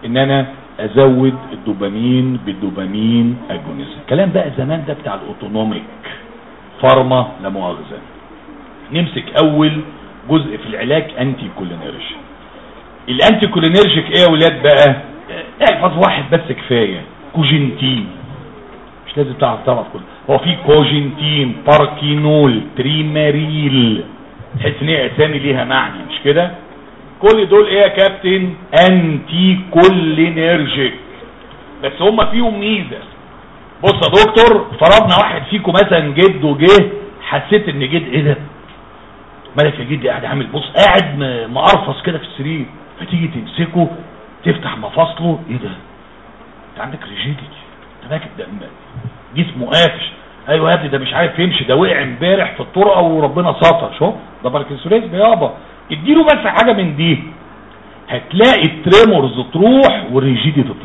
إن أنا أزود ال dopamine بال dopamine agonism الكلام بقى زمان ده بتاع ال autonomic pharma لا مؤاخذة. نمسك أول جزء في العلاج anticholinergic ال anticholinergic إيه يا ولاد بقى؟ احفظ واحد بس كفاية. Cogentin. مش لازم تعرف تعرف كله. هو في Cogentin Parkinol Tremaril. تحس إن هي اسامي ليها معنى مش كده؟ كل دول إيه يا كابتن؟ anticholinergic بس هم فيهم ميزة. بص يا دكتور فرضنا واحد فيكم مثلا جده جه حسيت إن جده إيه ده؟ مالك يا جدي قاعد عامل بص قاعد مقرفص كده في السرير. فتيجي تمسكه تفتح مفاصله إيه ده؟ أنت عندك rigidity. ماكد ده جسمه قافش أيوه يا ابني ده مش عارف يمشي ده وقع امبارح في الطرقة وربنا ستر. شوف ده parkinsonism يابا اديله بس حاجة من دي. هتلاقي ال tremors تروح وال rigidity تروح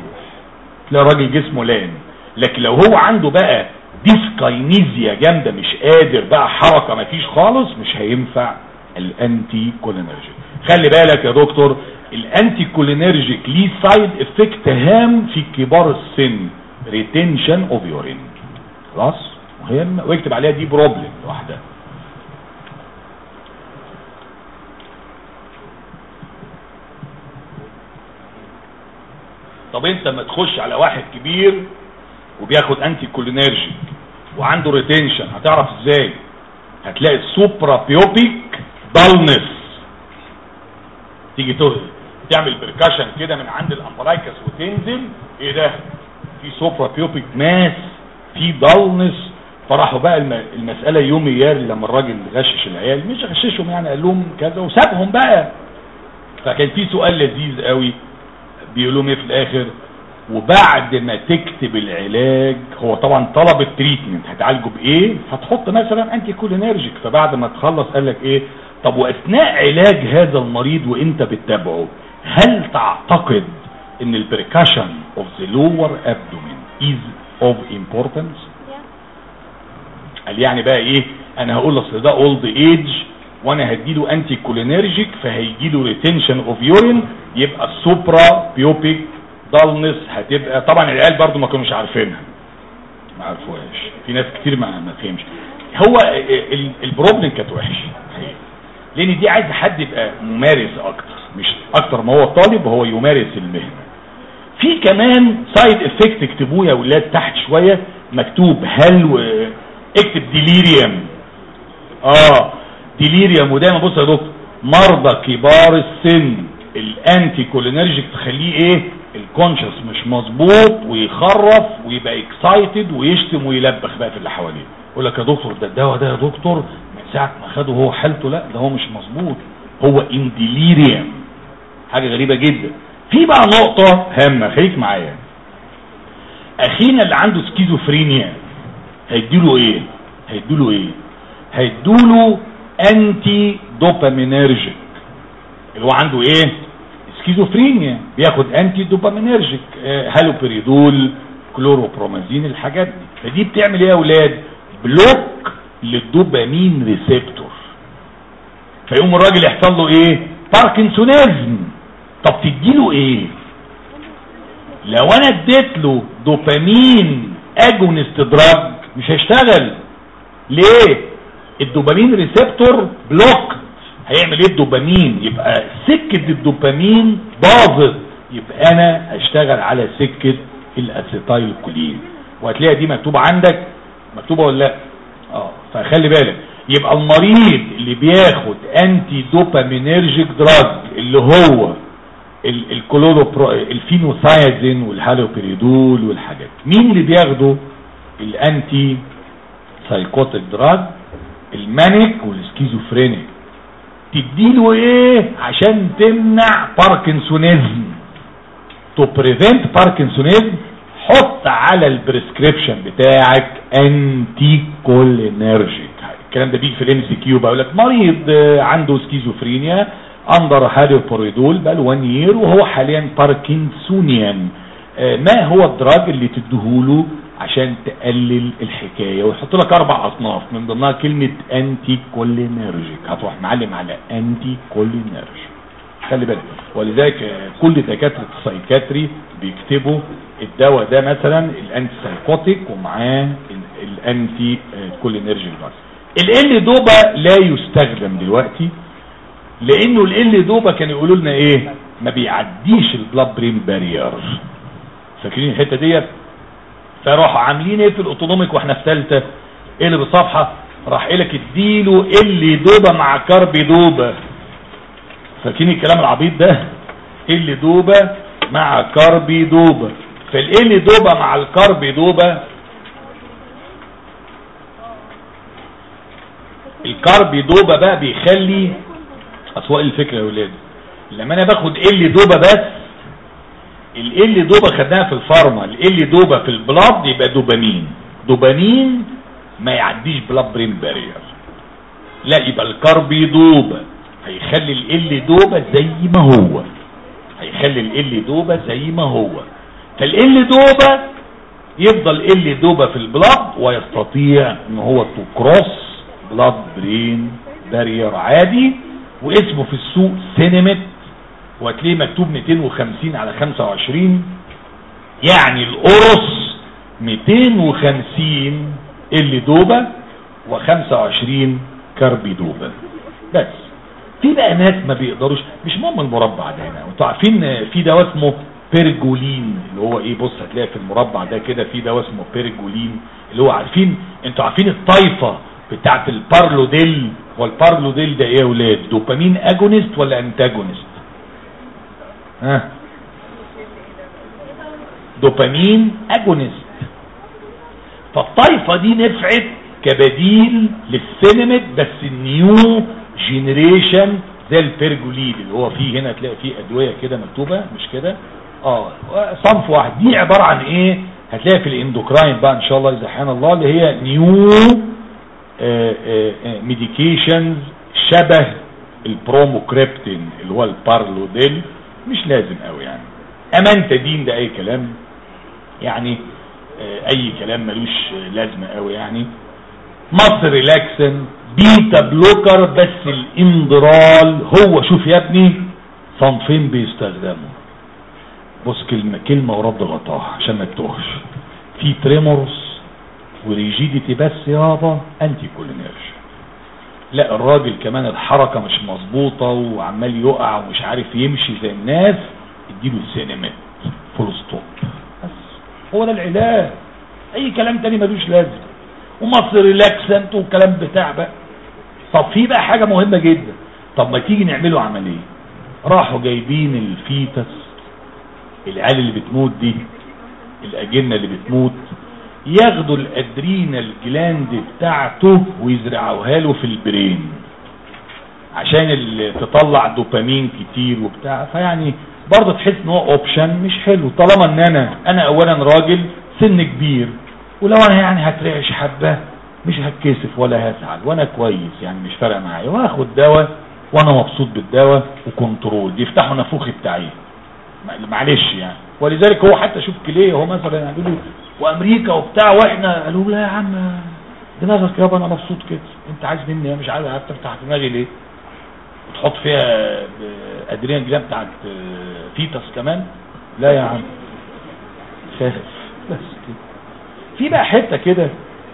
تلاقي الراجل جسمه لان لكن لو هو عنده بقى dyskinesia جامدة مش قادر بقى حركة مفيش خالص مش هينفع. ال anticholinergic خلي بالك يا دكتور ال anticholinergic ليه side effect هام في كبار السن. retention of urine خلاص؟ مهم. واكتب عليها دي problem لوحدها. طب انت ما تخش على واحد كبير وبياخد anticholinergic وعنده retention هتعرف إزاي؟ هتلاقي ال suprapubic dullness تيجي تعمل percussion كده من عند ال umbilicus وتنزل إيه ده؟ في suprapubic mass في dullness فراحوا بقى الم- المسألة يوم ياري لما الراجل غشش العيال مش غششهم يعني قال لهم كذا وسابهم بقى. فكان في سؤال لذيذ قوي بيقول لهم إيه في الآخر؟ وبعد ما تكتب العلاج هو طبعا طلب ال treatment هتعالجه بإيه؟ هتحط مثلا anticholinergic فبعد ما تخلص قال لك إيه؟ طب وأثناء علاج هذا المريض وإنت بتتابعه هل تعتقد إن ال percussion of the lower abdomen is of importance قال يعني بقى إيه؟ أنا هقول اصل ده old age وأنا هديله anticholinergic فهيجيله retention of urine يبقى ال suprapubic dullness هتبقى. طبعا العيال برضو ما كانوش عارفينها. ما عرفوهاش. في ناس كتير ما ما فهمش. هو ال- ال problem كانت وحش حقيقي. لأن دي عايز حد يبقى ممارس أكتر. مش أكتر ما هو طالب هو يمارس المهنة. في كمان side effect اكتبوه يا ولاد تحت شوية مكتوب هل و... اكتب delirium آه delirium ودايما بص يا دكتور مرضى كبار السن. ال anticholinergic تخليه إيه؟ ال conscious مش مظبوط ويخرف ويبقى excited ويشتم ويلبخ بقى في اللي حواليه. يقول لك يا دكتور ده الدواء ده يا دكتور من ساعة ما خده هو حالته لا ده هو مش مظبوط. هو in delirium حاجة غريبة جدا. في بقى نقطة هامه خليك معايا. أخينا اللي عنده سكيزوفرينيا هيديله إيه؟ هيديله إيه؟ هيديله antidopaminergic اللي هو عنده إيه؟ سكيزوفرينيا. بياخد antidopaminergic haloperidol chlorpromazine الحاجات دي. فدي بتعمل إيه يا أولاد؟ block لل dopamine receptor. فيقوم الراجل يحصل له إيه؟ parkinsonism. طب تديله إيه؟ لو أنا اديت له dopamine agonist drug مش هيشتغل. ليه؟ ال dopamine receptor block هيعمل إيه الدوبامين؟ يبقى سكة الدوبامين باظت. يبقى أنا هشتغل على سكة ال acetylcholine وهتلاقي دي مكتوبة عندك. مكتوبة ولا لا؟ آه فخلي بالك. يبقى المريض اللي بياخد antidopaminergic drug اللي هو ال chloro ال phenothiazine وال haloperidol والحاجات. مين اللي بياخده؟ ال antipsychotic drug ال manic وال schizophrenic. تديله إيه؟ عشان تمنع parkinsonism. to prevent parkinsonism حط على ال prescription بتاعك anticholinergic الكلام ده بيجي في ال MCQ بقول لك مريض عنده schizophrenia under haloperidol بقى له 1 year وهو حاليا parkinsonian. آه، ما هو ال drug اللي تديهوله عشان تقلل الحكاية؟ ويحط لك أربع أصناف من ضمنها كلمة anticholinergic هتروح معلم على anticholinergic خلي بالك. ولذلك كل دكاترة ال psychiatry بيكتبوا الدواء ده مثلا ال antipsychotic ومعاه ال- ال anticholinergic drug ال L-dopa لا يستخدم دلوقتي. لأنه ال L-dopa كانوا يقولوا لنا إيه؟ ما بيعديش ال blood brain barrier فاكرين الحتة ديت؟ فراحوا عاملين إيه في ال autonomic وإحنا في ثالثه اللي بصفحه راح قال لك اديله L-dopa مع carbidopa فاكرين الكلام العبيط ده؟ L-dopa مع carbidopa فال L-dopa مع ال carbidopa ال carbidopa بقى بيخلي اسواق الفكرة يا ولاد لما أنا باخد L-dopa بس L-dopa خدناها في الفارما L-dopa في ال blood يبقى dopamine. dopamine ما يعديش blood brain barrier. لا يبقى ال carbidopa هيخلي ال L-dopa زي ما هو. هيخلي ال L-dopa زي ما هو. فال L-dopa يفضل L-dopa في ال blood ويستطيع إن هو to cross blood brain barrier عادي واسمه في السوق Sinemet وهتلاقيه مكتوب 250 على 25 يعني القرص 250 L-dopa و25 carbidopa بس في بقى ناس ما بيقدروش مش مهم المربع ده هنا. أنتوا عارفين في دواء اسمه pergolide اللي هو إيه؟ بص هتلاقي في المربع ده كده في دواء اسمه pergolide اللي هو عارفين أنتوا عارفين الطايفة بتاعت ال Parlodel هو ده إيه يا ولاد؟ dopamine agonist ولا antagonist؟ ها؟ dopamine agonist. فالطائفة دي نفعت كبديل لل Sinemet بس ال new generation زي ال pergolide اللي هو فيه هنا تلاقي فيه أدوية كده مكتوبة مش كده؟ آه صنف واحد. دي عبارة عن إيه؟ هتلاقي في ال endocrine بقى إن شاء الله إذا أحيانا الله اللي هي new medications شبه البروموكريبتين اللي هو ال Parlodel مش لازم قوي يعني. amantadine ده أي كلام؟ يعني آه، أي كلام ملوش لازمة قوي يعني. muscle relaxant beta blocker بس ال Inderal هو شوف يا ابني صنفين بيستخدموا بص كلمة كلمة ورد غطاها عشان ما تتوهش في tremors و rigidity بس يابا anticholinergic لا الراجل كمان الحركة مش مظبوطة وعمال يقع ومش عارف يمشي زي الناس اديله Sinemet full stop. بس. هو ده العلاج. أي كلام تاني ملوش لازم و muscle relaxant والكلام بتاع بقى. طب في بقى حاجة مهمة جدا. طب ما تيجي نعمله عملية. راحوا جايبين ال fetus العيال اللي بتموت دي الأجنة اللي بتموت. ياخدوا ال adrenal gland بتاعته ويزرعوها له في ال brain. عشان تطلع دوبامين كتير وبتاع. فيعني برضه تحس إن هو option مش حلو. طالما إن أنا أنا اولا راجل سن كبير. ولو أنا يعني هترعش حبة مش هتكسف ولا هزعل. وأنا كويس يعني مش فارق معايا. واخد دواء وأنا مبسوط بالدواء و control. يفتحوا نافوخي بتاعي. معلش يعني. ولذلك هو حتى شوف كلية هو مثلا يعملوا وأمريكا وبتاع وإحنا قالوا لا يا عم دماغك يابا أنا مبسوط كده. أنت عايز مني؟ مش عايز تفتح دماغي ليه؟ وتحط فيها adrenal gland بتاعت fetus كمان. لا يا عم. خاف بس كده. في بقى حتة كده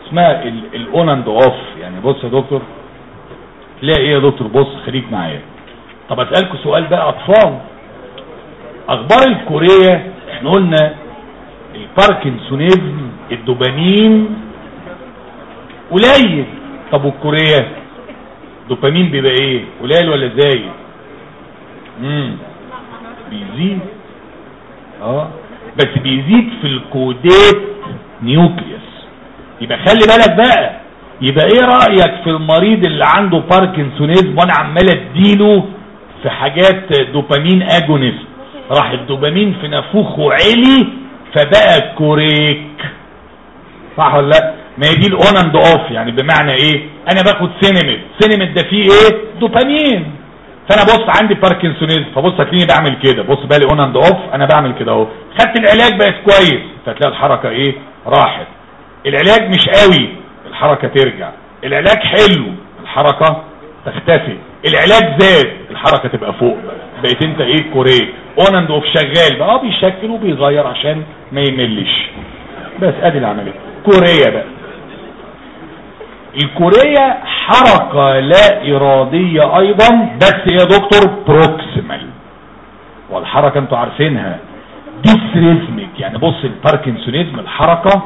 اسمها ال on and off يعني بص يا دكتور تلاقي إيه يا دكتور؟ بص خليك معايا. طب أسألكوا سؤال بقى أطفال. أخبار ال chorea إحنا قلنا ال Parkinsonism الدوبامين. قليل. طب وال chorea دوبامين بيبقى إيه؟ قليل ولا زايد؟ امم بيزيد. آه. بس بيزيد في ال caudate nucleus يبقى خلي بالك بقى. يبقى إيه رأيك في المريض اللي عنده Parkinsonism وأنا عمال اديله في حاجات dopamine agonist راح الدوبامين في نافوخه عالي فبقى choreic صح ولا لا؟ ما هي دي ال on and off يعني بمعنى إيه؟ أنا باخد Sinemet Sinemet ده فيه إيه؟ دوبامين. فأنا بص عندي Parkinsonism. فبص هتلاقيني بعمل كده. بص بقى لي on and off أنا بعمل كده أهو. خدت العلاج بقت كويس. فتلاقي الحركة إيه؟ راحت. العلاج مش قوي الحركة ترجع. العلاج حلو الحركة تختفي. العلاج زاد الحركة تبقى فوق بقيت انت إيه choreic on and off شغال بقى. بيشكل وبيغير عشان ما يملش. بس أدي العملية. chorea بقى. ال chorea حركة لا إرادية أيضا بس يا دكتور proximal. والحركة أنتوا عارفينها. dysrhythmic يعني بص ال Parkinsonism الحركة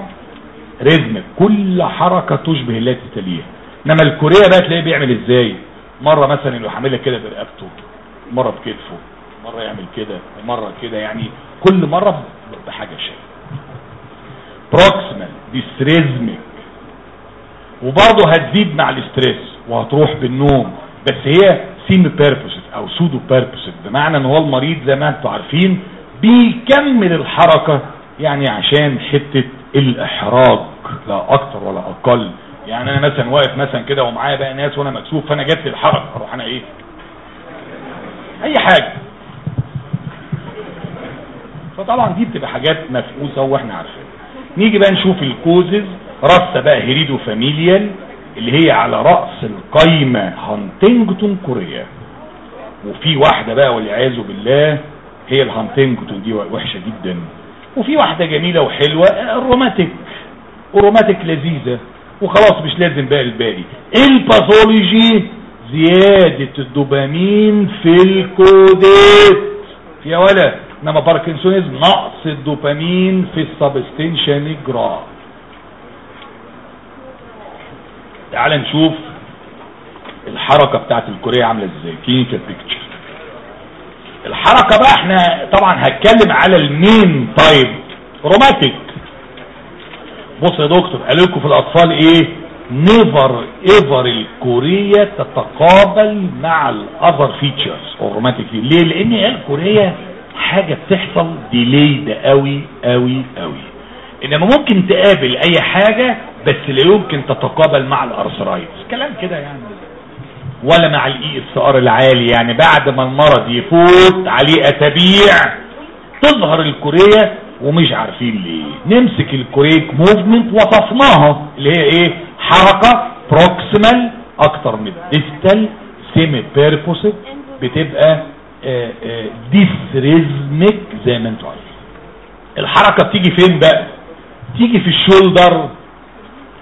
rhythmic كل حركة تشبه التي تليها إنما ال chorea بقى تلاقيه بيعمل إزاي؟ مرة مثلا يبقى حاملها كده برقبته مرة بكتفه مرة يعمل كده ومرة كده يعني كل مرة بحاجة شيء. proximal dysrhythmic وبرضه هتزيد مع ال stress وهتروح بالنوم. بس هي semi-purposive أو pseudo-purposive بمعنى إن هو المريض زي ما أنتم عارفين بيكمل الحركة يعني عشان حتة الإحراج لا أكتر ولا أقل. يعني أنا مثلا واقف مثلا كده ومعايا بقى ناس وأنا مكسوف فأنا لي الحركة أروح أنا إيه؟ أي حاجة. فطبعا دي بتبقى حاجات مفقوسة وإحنا عارفين نيجي بقى نشوف ال causes. وراثة بقى heredofamilial اللي هي على رأس القايمة Huntington chorea. وفي واحدة بقى والعياذ بالله هي ال Huntington دي وحشة جدا. وفي واحدة جميلة وحلوة ال rheumatic. ال rheumatic لذيذة. وخلاص مش لازم بقى الباقي. ال pathology زيادة الدوبامين في ال caudate يا ولا إنما Parkinsonism نقص الدوبامين في ال substantia nigra تعال نشوف الحركة بتاعت ال chorea عاملة إزاي. clinical picture الحركة بقى إحنا طبعا هتكلم على ال main type rheumatic بص يا دكتور قالوا لكم في الأطفال إيه؟ never ever ال chorea تتقابل مع ال other features of rheumatic ليه؟ لأن ال chorea حاجة بتحصل delayed قوي قوي قوي. إنما ممكن تقابل أي حاجة بس لا يمكن تتقابل مع ال arthritis. كلام كده يعني. ولا مع ال ESR العالي يعني. بعد ما المرض يفوت عليه أسابيع تظهر ال chorea ومش عارفين ليه. نمسك ال choreic movement وصفناها اللي هي إيه؟ حركة proximal أكتر من distal semi-purposive بتبقى dysrhythmic زي ما أنتوا عارفين الحركة بتيجي فين بقى؟ تيجي في ال shoulder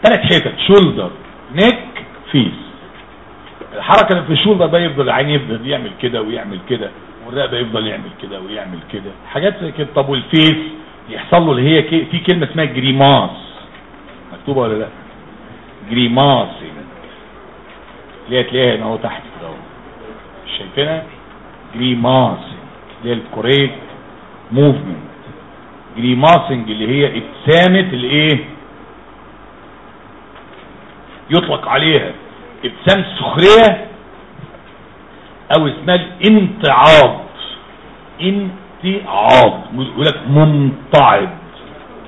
ثلاث حتت shoulder neck face الحركة اللي في ال shoulder بقى يفضل العيان يفضل يعمل كده ويعمل كده والرقبة يفضل يعمل كده ويعمل كده. حاجات زي كده. طب وال face يحصل له اللي هي في كلمة اسمها grimace مكتوبة ولا لا؟ grimacing اللي تلاقيها هنا اهو تحت كده اهو مش شايفينها grimacing اللي هي ال choreic movement grimacing اللي هي ابتسامة الايه يطلق عليها. ابتسامة السخرية أو اسمها الامتعاض امتعاض يقول لك ممتعض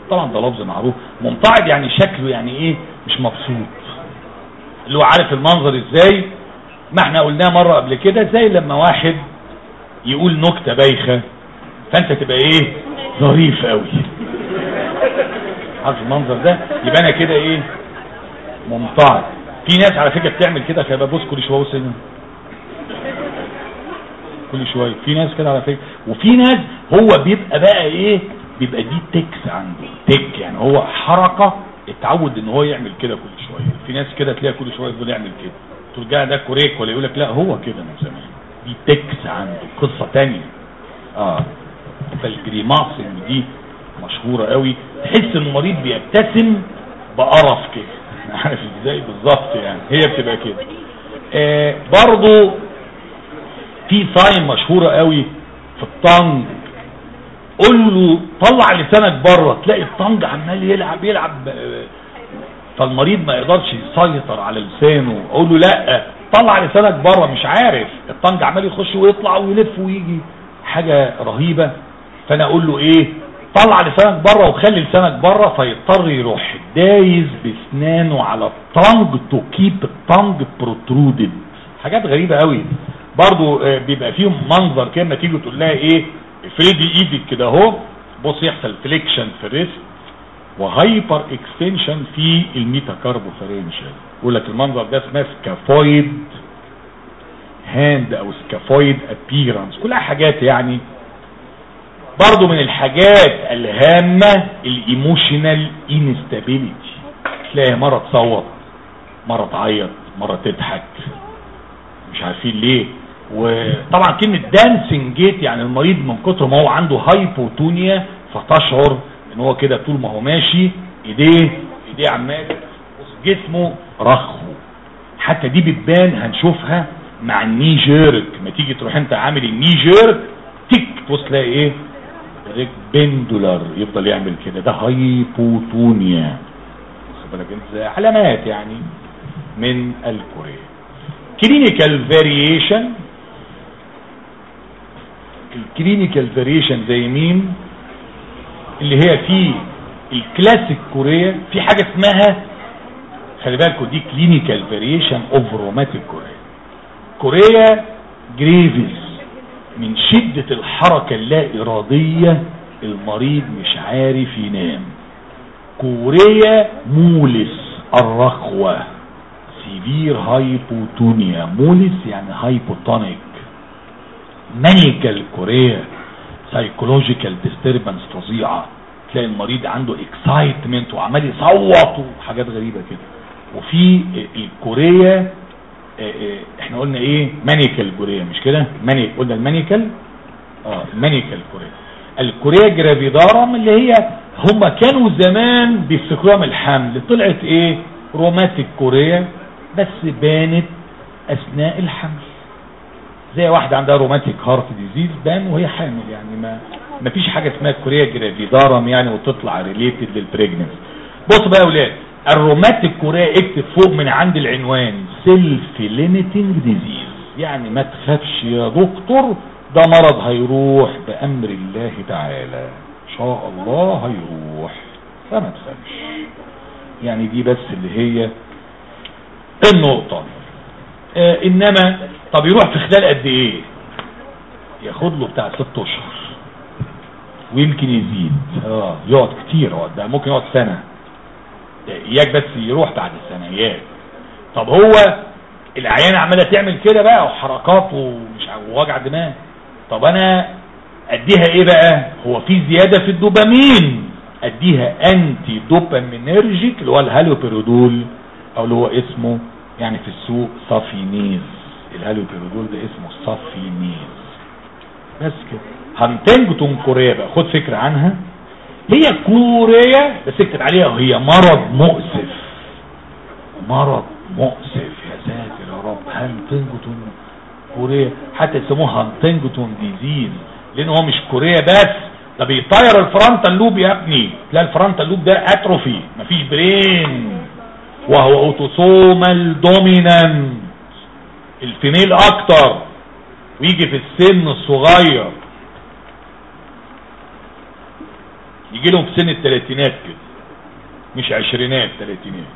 طبعا ده لفظ معروف. ممتعض يعني شكله يعني إيه؟ مش مبسوط. اللي هو عارف المنظر إزاي؟ ما إحنا قلناه مرة قبل كده زي لما واحد يقول نكتة بايخة فانت تبقى إيه؟ ظريف قوي. عارف المنظر ده؟ يبقى أنا كده إيه؟ ممتعض في ناس على فكرة بتعمل كده خلي بص كل شوية بص كل شوية. في ناس كده على فكرة. وفي ناس هو بيبقى بقى إيه؟ بيبقى دي tics عنده tic يعني هو حركة اتعود إن هو يعمل كده كل شوية. في ناس كده تلاقي كل شوية يفضل يعمل كده. ترجع ده choreic ولا يقول لك لا هو كده من زمان. دي tics عنده قصة تانية. آه فال grimacing دي مشهورة قوي. تحس إن المريض بيبتسم بقرف كده. عارف إزاي؟ بالظبط يعني. هي بتبقى كده. آه برضو في sign مشهورة قوي في ال tongue. قول له طلع لسانك بره تلاقي ال tongue عمال يلعب يلعب. فالمريض ما يقدرش يسيطر على لسانه. أقول له لأ طلع لسانك بره مش عارف. ال tongue عمال يخش ويطلع ويلف ويجي. حاجة رهيبة. فأنا أقول له إيه؟ طلع لسانك بره وخلي لسانك بره فيضطر يروح دايس بسنانه على ال tongue to keep ال tongue protruded حاجات غريبة قوي برضو بيبقى فيهم منظر كده ما تيجي تقول لها إيه؟ افردي إيدك كده اهو بص يحصل flexion في ال wrist و hyperextension في ال metacarpophalangeal يقول لك المنظر ده اسمه scaphoid hand أو scaphoid appearance كلها حاجات يعني برضو من الحاجات الهامة ال emotional instability تلاقي مرة تصوت مرة تعيط مرة تضحك مش عارفين ليه. وطبعا كلمة dancing gait يعني المريض من كتر ما هو عنده hypotonia فتشعر إن هو كده طول ما هو ماشي إيديه إيديه عمال جسمه رخو. حتى دي بتبان هنشوفها مع ال knee jerk ما تيجي تروح أنت عامل ال knee jerk تك تبص تلاقي إيه؟ pendular يفضل يعمل كده. ده hypotonia واخد بالك إنت؟ علامات يعني من ال chorea clinical variation ال clinical variation زي مين اللي هي في ال classic chorea في حاجة اسمها خلي بالكم دي clinical variation of rheumatic chorea chorea gravis من شدة الحركة اللا ارادية المريض مش عارف ينام. chorea mollis الرخوة severe hypotonia mollis يعني hypotonic maniacal chorea psychological disturbance فظيعة. تلاقي المريض عنده excitement وعمال يصوت وحاجات غريبة كده. وفي ال chorea إحنا قلنا إيه؟ maniacal chorea مش كده؟ mani قلنا ال maniacal آه ال maniacal chorea ال chorea gravidarum اللي هي هم كانوا زمان بيفتكروها من الحمل. طلعت إيه؟ rheumatic chorea بس بانت أثناء الحمل. زي واحدة عندها rheumatic heart disease بان وهي حامل يعني ما ما فيش حاجة اسمها chorea gravidarum يعني وتطلع related لل pregnancy بص بقى يا أولاد ال rheumatic chorea اكتب فوق من عند العنوان self limiting disease يعني ما تخافش يا دكتور ده مرض هيروح بأمر الله تعالى. إن شاء الله هيروح فما تخافش. يعني دي بس اللي هي النقطة. آه إنما طب يروح في خلال قد إيه؟ ياخد له بتاع ست اشهر. ويمكن يزيد. آه. يقعد كتير هو ده ممكن يقعد سنة. اياك بس يروح بعد السنوات طب هو العيان عمالة تعمل كده بقى وحركات ومش ووجع دماغ. طب أنا أديها إيه بقى؟ هو في زيادة في الدوبامين. أديها anti dopaminergic اللي هو الهالوبيرودول أو اللي هو اسمه يعني في السوق صافينيز الهالوبيرودول ده اسمه صافينيز بس كده. Huntington chorea بقى. خد فكرة عنها. هي chorea بس اكتب عليها. هي مرض مؤسف. مرض مؤسف. يا ساتر يا رب. Huntington chorea. حتى يسموها Huntington disease لأن هو مش chorea بس. ده بيطير ال frontal lobe يا ابني. لا ال frontal lobe ده atrophy. مفيش brain. وهو autosomal dominant. ال female أكتر ويجي في السن الصغير. يجي لهم في سن الثلاثينات كده مش عشرينات ثلاثينات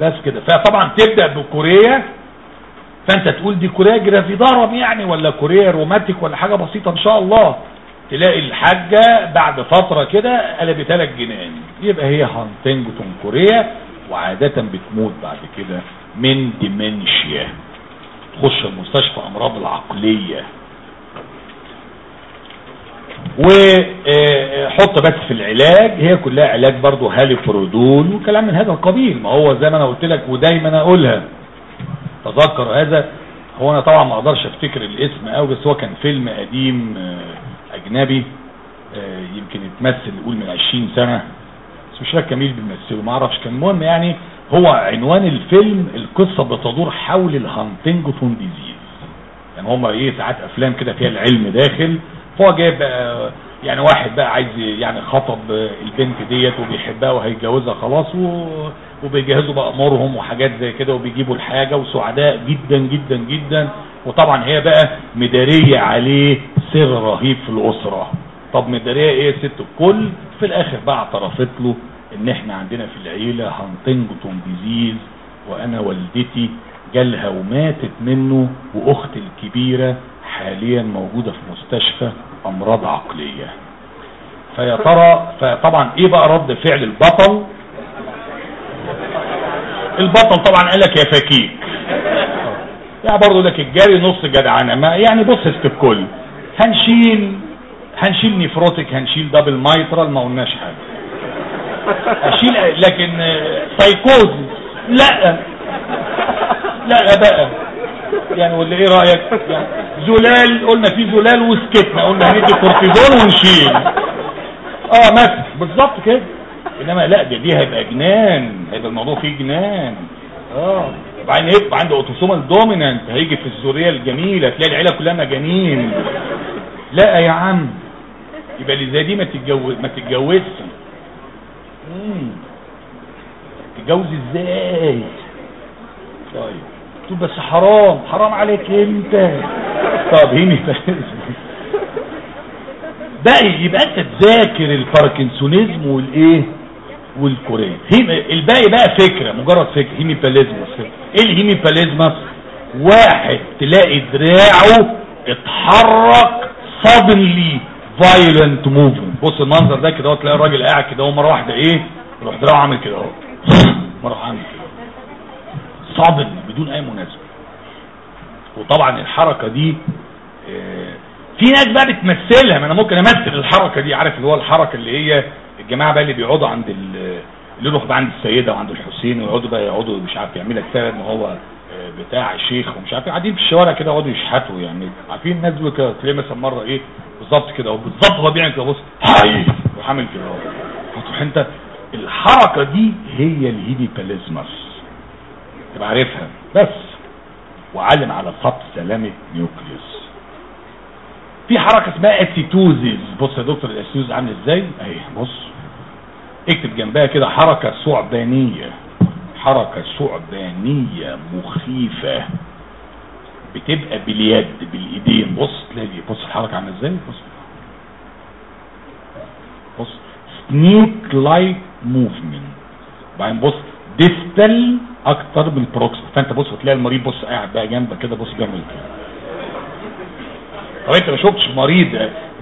بس كده. فطبعا تبدأ ب chorea فأنت تقول دي chorea gravidarum يعني ولا chorea rheumatic ولا حاجة بسيطة إن شاء الله. تلاقي الحاجة بعد فترة كده قلبت لك جنان. يبقى هي Huntington chorea وعادة بتموت بعد كده. من ديمنشيا. تخش المستشفى أمراض العقلية. وحط بس في العلاج. هي كلها علاج برضو هاليبرودول وكلام من هذا القبيل. ما هو زي ما أنا قلت لك ودايما أقولها. تذكر هذا. هو أنا طبعا ما أقدرش أفتكر الاسم قوي بس هو كان فيلم قديم أجنبي يمكن متمثل نقول من 20 سنة. بس مش فاكر مين بيمثله ما أعرفش. كان المهم يعني هو عنوان الفيلم القصة بتدور حول ال Huntington disease يعني هما إيه ساعات أفلام كده فيها العلم داخل فهو جايب بقى يعني واحد بقى عايز يعني خطب البنت ديت وبيحبها وهيتجوزها خلاص. وبيجهزوا بقى أمورهم وحاجات زي كده وبيجيبوا الحاجة وسعداء جدا جدا جدا. وطبعا هي بقى مدارية عليه سر رهيب في الأسرة. طب مدارية إيه ست الكل؟ في الآخر بقى اعترفت له إن إحنا عندنا في العيلة Huntington disease وأنا والدتي جالها وماتت منه وأختي الكبيرة حاليا موجودة في مستشفى أمراض عقلية. فيا ترى فطبعا إيه بقى رد فعل البطل؟ البطل طبعا قال لك يا فكيك. يعني برضه لك الجري نص الجدعنة. ما يعني بص يا ست الكل هنشيل هنشيل nephrotic هنشيل double mitral ما قلناش حاجة. هشيل لكن سايكوز. لا. لا بقى يعني ولا إيه رأيك؟ يعني زلال قلنا في زلال وسكتنا قلنا هندي كورتيزون ونشيل. آه مثلا بالظبط كده. إنما لا ده دي هيبقى جنان. هيبقى الموضوع فيه جنان. آه. وبعدين يبقى عنده autosomal dominant هيجي في الذرية الجميلة تلاقي العيلة كلها مجانين. لا يا عم. يبقى اللي زي دي ما تتجوز ما تتجوزش. تتجوز إزاي؟ طيب. تقول بس حرام. حرام عليك انت. طب هيني. باقي يبقى انت تذاكر ال parkinsonism والايه؟ والكوريا الباقي بقى فكرة مجرد فكرة. هيميباليزمس إيه الهيميباليزمس واحد تلاقي دراعه اتحرك suddenly. Violent movement. بص المنظر ده كده تلاقي الراجل قاعد كده ومره واحدة إيه يروح دراعه عامل كده اهو مرة عامل كده. suddenly بدون أي مناسبة. وطبعا الحركة دي آه في ناس بقى بتمثلها ما أنا ممكن أمثل الحركة دي عارف اللي هو الحركة اللي هي الجماعة بقى اللي بيقعدوا عند اللي يروح بقى عند السيدة وعند الحسين ويقعدوا بقى يقعدوا مش عارف يعمل لك ان هو بتاع شيخ ومش عارف قاعدين في الشوارع كده يقعدوا يشحتوا يعني. عارفين الناس دول كده تلاقي مثلا مرة إيه بالظبط كده بالظبط هو بيعمل كده. بص هاي وعامل كده اهو هتروح أنت الحركة دي هي ال hemiballismus تبقى عارفها. بس. وعلم على subthalamic nucleus. في حركة اسمها athetosis. بص يا دكتور ال athetosis عامل إزاي؟ أهي بص. اكتب جنبها كده حركة ثعبانية حركة ثعبانية مخيفة. بتبقى باليد بالإيدين. بص تلاقي بص الحركة عاملة إزاي؟ بص. بص. snake like movement بعدين بص distal أكتر من proximal فأنت بص تلاقي المريض بص قاعد بقى جنبك كده بص جنب كده طب أنت ما شفتش مريض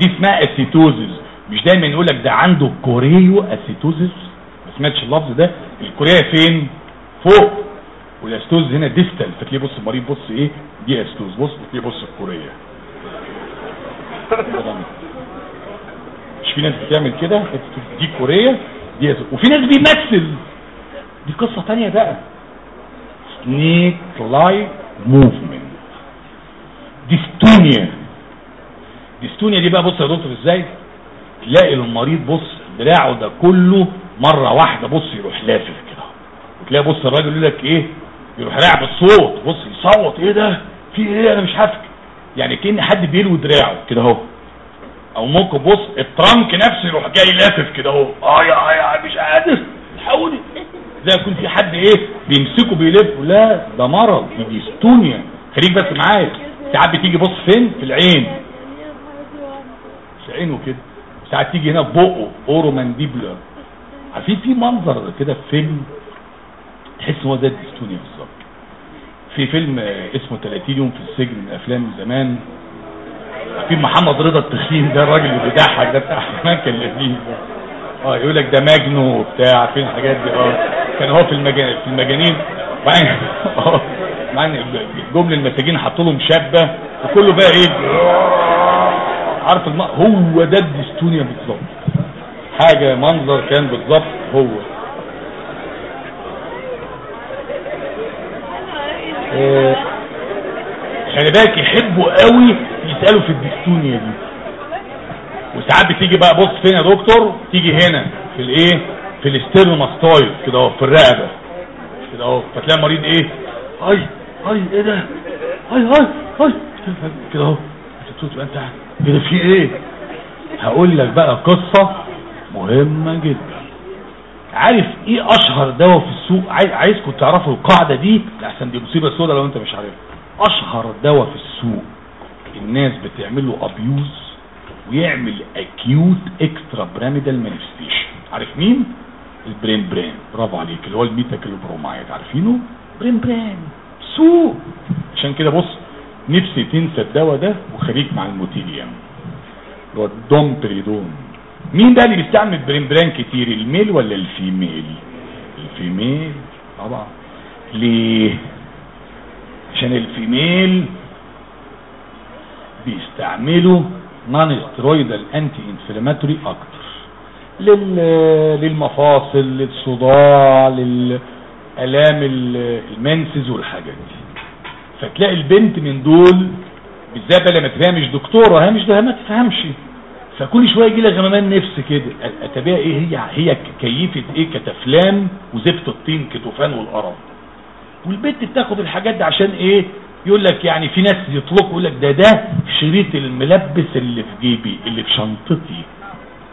دي اسمها athetosis مش دايما يقول لك ده عنده choreoathetosis ما سمعتش اللفظ ده؟ ال chorea فين؟ فوق. وال athetosis هنا distal فتلاقيه بص المريض بص إيه؟ دي athetosis بص تلاقيه بص ال chorea مش في ناس بتعمل كده؟ دي chorea دي athetosis. وفي ناس بيمثل. دي قصة تانية بقى. snake like movement dystonia. dystonia دي بقى بص يا دكتور إزاي؟ تلاقي المريض بص دراعه ده كله مرة واحدة بص يروح لافف كده. وتلاقي بص الراجل يقول لك إيه؟ يروح رايح بالصوت. بص يصوت. إيه ده؟ في إيه؟ أنا مش هفك يعني كأن حد بيلوي دراعه. كده أهو. أو ممكن بص ال trunk نفسه يروح جاي لافف كده أهو. آه يا يا مش قادر. الحقوني. زي يكون في حد إيه بيمسكه بيلف. لا ده مرض. دي dystonia خليك بس معايا. ساعات بتيجي بص فين؟ في العين. في عينه كده. ساعات تيجي هنا في بقه. oromandibular عارفين في منظر كده في فيلم؟ تحس هو زي ال dystonia بالظبط. في فيلم اسمه 30 يوم في السجن من أفلام زمان في محمد رضا التخين ده الراجل اللي بيضحك ده بتاع زمان كان آه يقول لك ده مجنو وبتاع فين الحاجات دي. آه كان هو في المجانين في المجانين. بعدين آه بعدين جمل المساجين حطوا لهم شابة وكله بقى إيه؟ عارف الم... هو ده الديستونيا بالظبط. حاجة منظر كان بالظبط هو آه، خلي بالك يحبوا قوي يسألوا في الديستونيا دي. وساعات بتيجي بقى بص فين يا دكتور؟ تيجي هنا في الإيه؟ في ال sternomastoid كده أهو في الرقبة. كده أهو فتلاقي المريض إيه؟ اي اي إيه ده؟ اي اي اي كده أهو. تبقى أنت إيه ده في إيه؟ هقول لك بقى قصة مهمة جدا. عارف إيه اشهر دواء في السوق؟ عايز عايزكم تعرفوا القاعدة دي؟ لحسن دي مصيبة سوداء لو انت مش عارفها. اشهر دواء في السوق الناس بتعمله abuse ويعمل acute extrapyramidal manifestation عارف مين؟ ال Primperan. برافو عليك. اللي هو الميتاكلوبرومايد. عارفينه؟ برين برين. سوق. عشان كده بص نفسي تنسى الدواء ده وخليك مع ال Motilium اللي هو ال domperidone. مين بقى اللي بيستعمل Primperan كتير ال male ولا ال female؟ ال female طبعا. ليه؟ عشان ال female بيستعملوا non steroidal anti inflammatory أكتر لل... للمفاصل للصداع للألام ال- ال menses والحاجات دي. فتلاقي البنت من دول بالذات لما تفهم مش دكتورة هي مش ده ما تفهمش. فكل شوية يجي لها غممان نفس كده. اتابعها إيه هي؟ هي كيفة إيه؟ Cataflam وزفت الطين Ketofan والقرف. والبنت بتاخد الحاجات دي عشان إيه؟ يقول لك يعني في ناس يطلقوا يقول لك ده ده شريط الملبس اللي في جيبي اللي في شنطتي.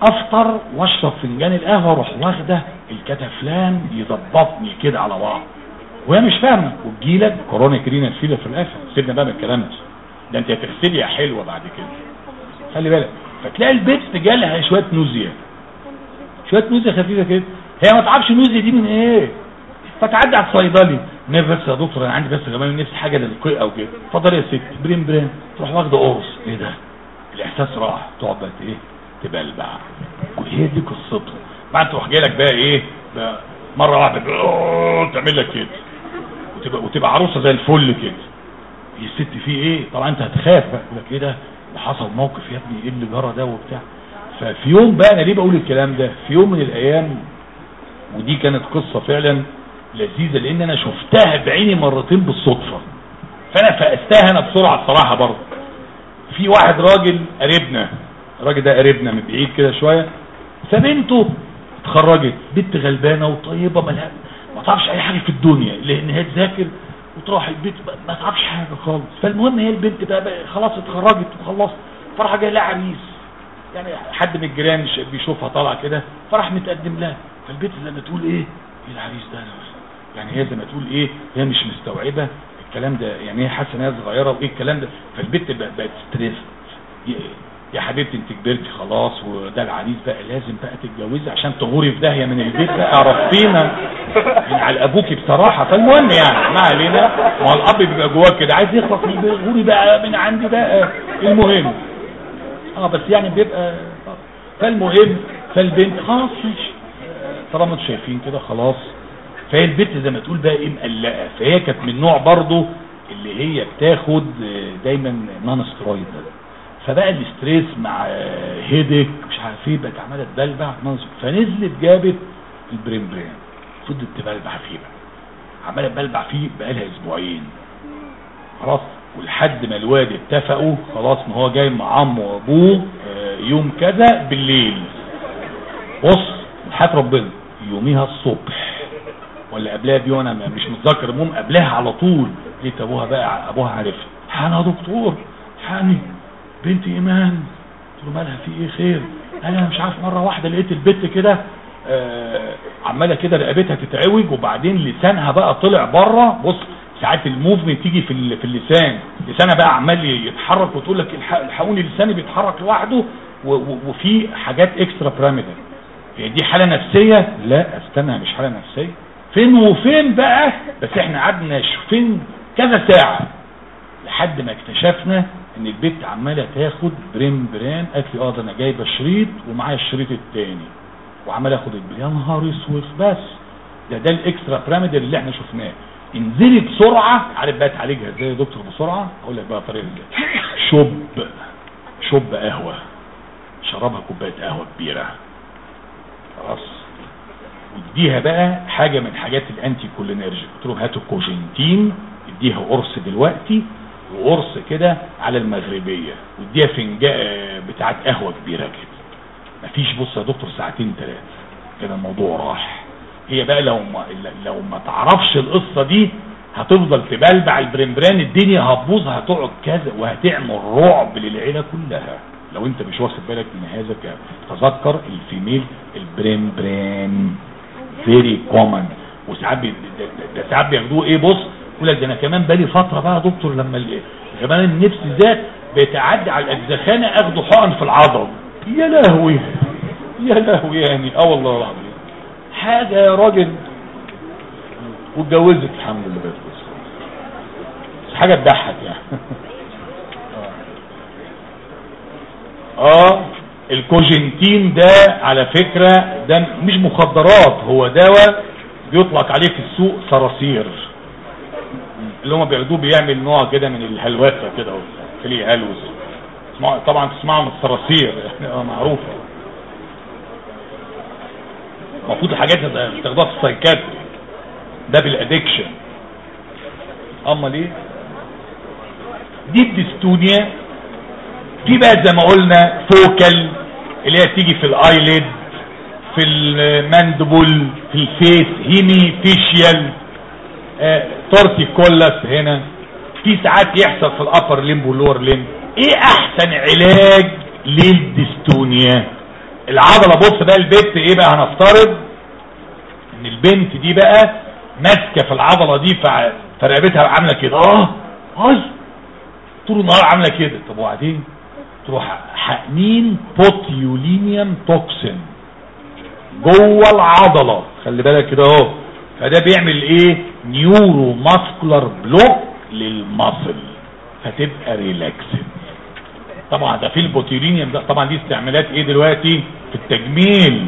أفطر وأشرب فنجان القهوة أروح واخدة ال Cataflam يظبطني كده على بعض. وهي مش فاهمة. وتجيلك chronic renal failure في الآخر. سيبنا بقى من الكلام ده. ده أنت هتغسلي يا حلوة بعد كده. خلي بالك. فتلاقي البنت جالها شوية nausea شوية نوزيا خفيفة كده. هي ما تعرفش النوزيا دي من إيه؟ فتعدي على الصيدلي. نفس بس يا دكتور أنا عندي بس كمان نفسي حاجة للقيء أو كده. اتفضل يا ست. برين برين. تروح واخدة قرص. إيه ده؟ الإحساس راح. تقعد بقى إيه؟ تبلبع وهي دي قصته بعد تروح جاي لك بقى إيه؟ بقى مرة واحدة تعمل لك كده. وتبقى وتبقى عروسة زي الفل كده. يا ست في إيه؟ طبعا أنت هتخاف بقى. لك إيه ده؟ ده حصل موقف يا ابني إيه اللي جرى ده وبتاع. ففي يوم بقى أنا ليه بقول الكلام ده؟ في يوم من الأيام ودي كانت قصة فعلا لذيذة لأن أنا شفتها بعيني مرتين بالصدفة. فأنا فقستها أنا بسرعة الصراحة برضه. في واحد راجل قريبنا الراجل ده قريبنا من بعيد كده شوية فبنته اتخرجت بنت غلبانة وطيبة ما تعرفش أي حاجة في الدنيا لأن هي تذاكر وتروح البيت ما- تعرفش حاجة خالص. فالمهم هي البنت بقى, خلاص اتخرجت وخلصت. فراح جاي لها عريس. يعني حد من الجيران بيشوفها طالعة كده. فراح متقدم لها. فالبنت زي ما تقول إيه؟ إيه العريس ده يعني هي زي ما تقول إيه؟ هي مش مستوعبة. الكلام ده يعني هي حاسة إن هي صغيرة. وإيه الكلام ده؟ فالبنت بقت ستريس يا حبيبتي انت كبرتي خلاص وده العريس بقى لازم بقى تتجوزي عشان تغوري في داهية من البيت بقى عرفتينا؟ من على أبوكي بصراحة. فالمهم يعني ما علينا. ما الأب بيبقى جواه كده عايز يخلص من غوري بقى من عندي بقى. المهم. آه بس يعني بيبقى فالمهم فالبنت خلاص طالما أنتوا شايفين كده خلاص. فهي البنت زي ما تقول بقى إيه مقلقة. فهي كانت من نوع برضه اللي هي بتاخد دايما non steroid. فبقى ال stress مع هيدك مش عارف إيه بقت عمالة تبلبع فنزلت جابت البرين برين. فضلت تبلبع فيه بقى. عمالة تبلبع فيه بقى لها أسبوعين. خلاص. ولحد ما الواد اتفقوا خلاص ما هو جاي مع عمه وأبوه يوم كذا بالليل. بص حياة ربنا يوميها الصبح. ولا قبلها بيوم أنا مش متذكر المهم قبلها على طول. لقيت أبوها بقى أبوها عارف حانا يا دكتور حاني بنت إيمان. قلت له مالها في إيه خير؟ قال أنا مش عارف مرة واحدة لقيت البت كده آه عمالة كده رقبتها تتعوج وبعدين لسانها بقى طلع بره. بص ساعات الموفمنت تيجي في في اللسان. لسانها بقى عمال يتحرك وتقول لك الحقوني لساني بيتحرك لوحده وفي حاجات اكسترا بيراميدال دي حالة نفسية؟ لا استنى مش حالة نفسية. فين وفين بقى؟ بس إحنا قعدنا فين؟ كذا ساعة لحد ما اكتشفنا إن البنت عمالة تاخد برين برين قالت لي آه ده أنا جايبة شريط ومعايا الشريط التاني. وعمال أخد يا نهار أسود بس. ده ده الإكسترا بيراميدال اللي إحنا شفناه. انزلي بسرعة عارف بقى تعالجها إزاي يا دكتور؟ بسرعة. أقول لك بقى طريقة إزاي شب. شب قهوة. شربها كوباية قهوة كبيرة. خلاص. واديها بقى حاجة من حاجات ال anticholinergic. قلت لهم هاتوا Cogentin. اديها قرص دلوقتي. وقرص كده على المغربية. واديها فنجان بتاعت قهوة كبيرة كده. مفيش بص يا دكتور ساعتين ثلاثة كده الموضوع راح. هي بقى لو ما لو ما تعرفش القصة دي هتفضل تبلبع ال Primperan الدنيا هتبوظ هتقعد كذا وهتعمل رعب للعيلة كلها. لو انت مش واخد بالك من هذا تذكر ال female ال Primperan very common وساعات ده ساعات بياخدوه إيه؟ بص يقول لك ده أنا كمان بالي فترة بقى يا دكتور لما كمان النفس ذات بيتعدي على الاجزخانه اخدوا حقن في العضل. يا لهوي يا لهوي يعني. آه والله العظيم. حاجة يا راجل. واتجوزت الحمد لله بس حاجة تضحك يعني. آه ال Cogentin ده على فكرة ده مش مخدرات هو دواء بيطلق عليه في السوق صراصير. اللي هم بياخدوه بيعمل نوع كده من الهلوسة كده خليه هلوس. طبعا تسمعوا من الصراصير يعني معروفة المفروض الحاجات بتاخدوها في ال psychiatry ده بال addiction أما ليه؟ دي ال dystonia. في بقى زي ما قلنا focal اللي هي تيجي في ال eyelid في ال mandible في ال face hemifacial. آه torticollis هنا. في ساعات يحصل في ال upper limb وال lower limb إيه أحسن علاج لل dystonia؟ العضلة بص بقى البنت إيه بقى هنفترض؟ إن البنت دي بقى ماسكة في العضلة دي فرقبتها عاملة كده. آه هاي طول النهار عاملة كده. طب وبعدين؟ تروح حقنين botulinum toxin جوه العضلة. خلي بالك كده أهو. فده بيعمل إيه؟ neuromuscular block لل muscle فتبقى relaxed طبعا ده في ال botulinum ده طبعا دي استعمالات إيه دلوقتي؟ في التجميل.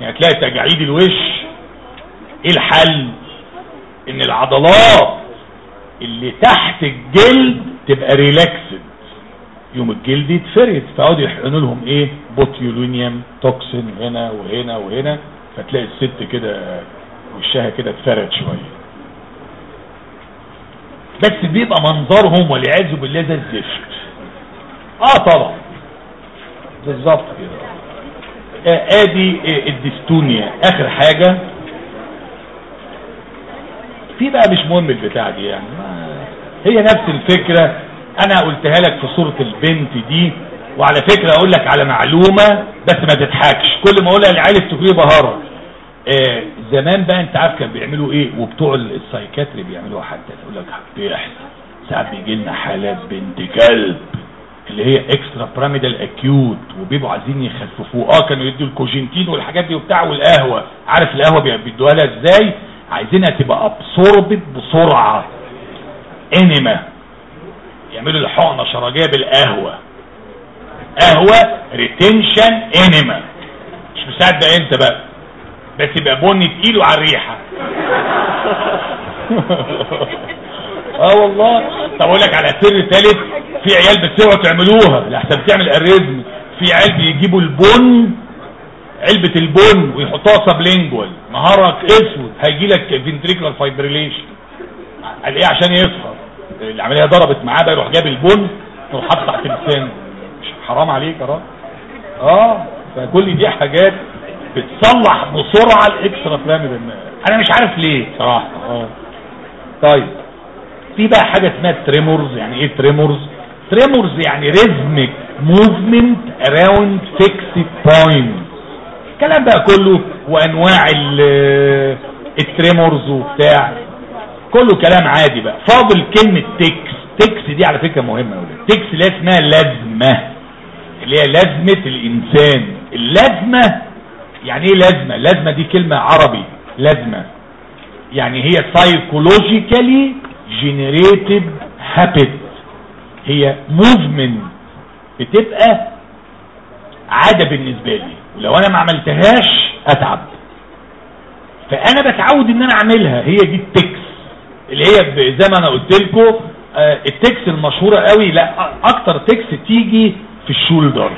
يعني تلاقي تجاعيد الوش. إيه الحل؟ إن العضلات اللي تحت الجلد تبقى relaxed يوم الجلد يتفرد. فقعدوا يحقنوا لهم إيه؟ botulinum toxin هنا وهنا وهنا. فتلاقي الست كده وشها كده اتفرد شوية. بس بيبقى منظرهم والعياذ بالله ده الزفت. آه طبعا. بالظبط كده. آه آدي آه ال dystonia. آخر حاجة. في بقى مش مهم البتاع دي يعني. هي نفس الفكرة. أنا قلتها لك في صورة البنت دي. وعلى فكرة أقول لك على معلومة بس ما تضحكش. كل ما أقولها لعيال التكرير بهرة آه زمان بقى انت عارف كان بيعملوا إيه؟ وبتوع ال psychiatry بيعملوها حتى يقول لك بيحصل ساعات بيجي لنا حالات بنت كلب اللي هي extrapyramidal acute وبيبقوا عايزين يخففوه آه كانوا يدوا ال Cogentin والحاجات دي وبتاع والقهوة. عارف القهوة بي- بيدوها لها إزاي؟ عايزينها تبقى absorbed بسرعة. enema يعملوا الحقنة شرجية بالقهوة. قهوة retention enema مش مصدق انت بقى. بس يبقى بن تقيل وعلى الريحة. آه والله. طب أقول لك على سر ثالث في عيال بس اوعوا تعملوها لحسن بتعمل arrhythmia في عيال بيجيبوا البن علبة البن ويحطوها sublingual نهارك أسود. هيجي لك ventricular fibrillation قال إيه؟ عشان يصفر. العملية ضربت معاه بقى يروح جاب البن يروح حاطط تحت لسانه. حرام عليك يا راجل؟ آه فكل دي حاجات بتصلح بسرعة ال extrapyramidal أنا مش عارف ليه. صراحة آه. طيب. في بقى حاجة اسمها tremors يعني إيه tremors tremors يعني rhythmic movement around fixed point الكلام بقى كله وأنواع ال- ال tremors وبتاع. كله كلام عادي بقى. فاضل كلمة tics tics دي على فكرة مهمة أوي. tics اللي اسمها لازمة. اللي هي لازمة الإنسان. اللازمة يعني إيه لازمة؟ لازمة دي كلمة عربي لازمة. يعني هي psychologically generated habit. هي movement. بتبقى عادة بالنسبة لي. ولو أنا ما عملتهاش أتعب. فأنا بتعود إن أنا أعملها. هي دي التكس. اللي هي زي ما أنا قلت لكم آه، التكس المشهورة قوي. لا أكتر تكس تيجي في الشولدر.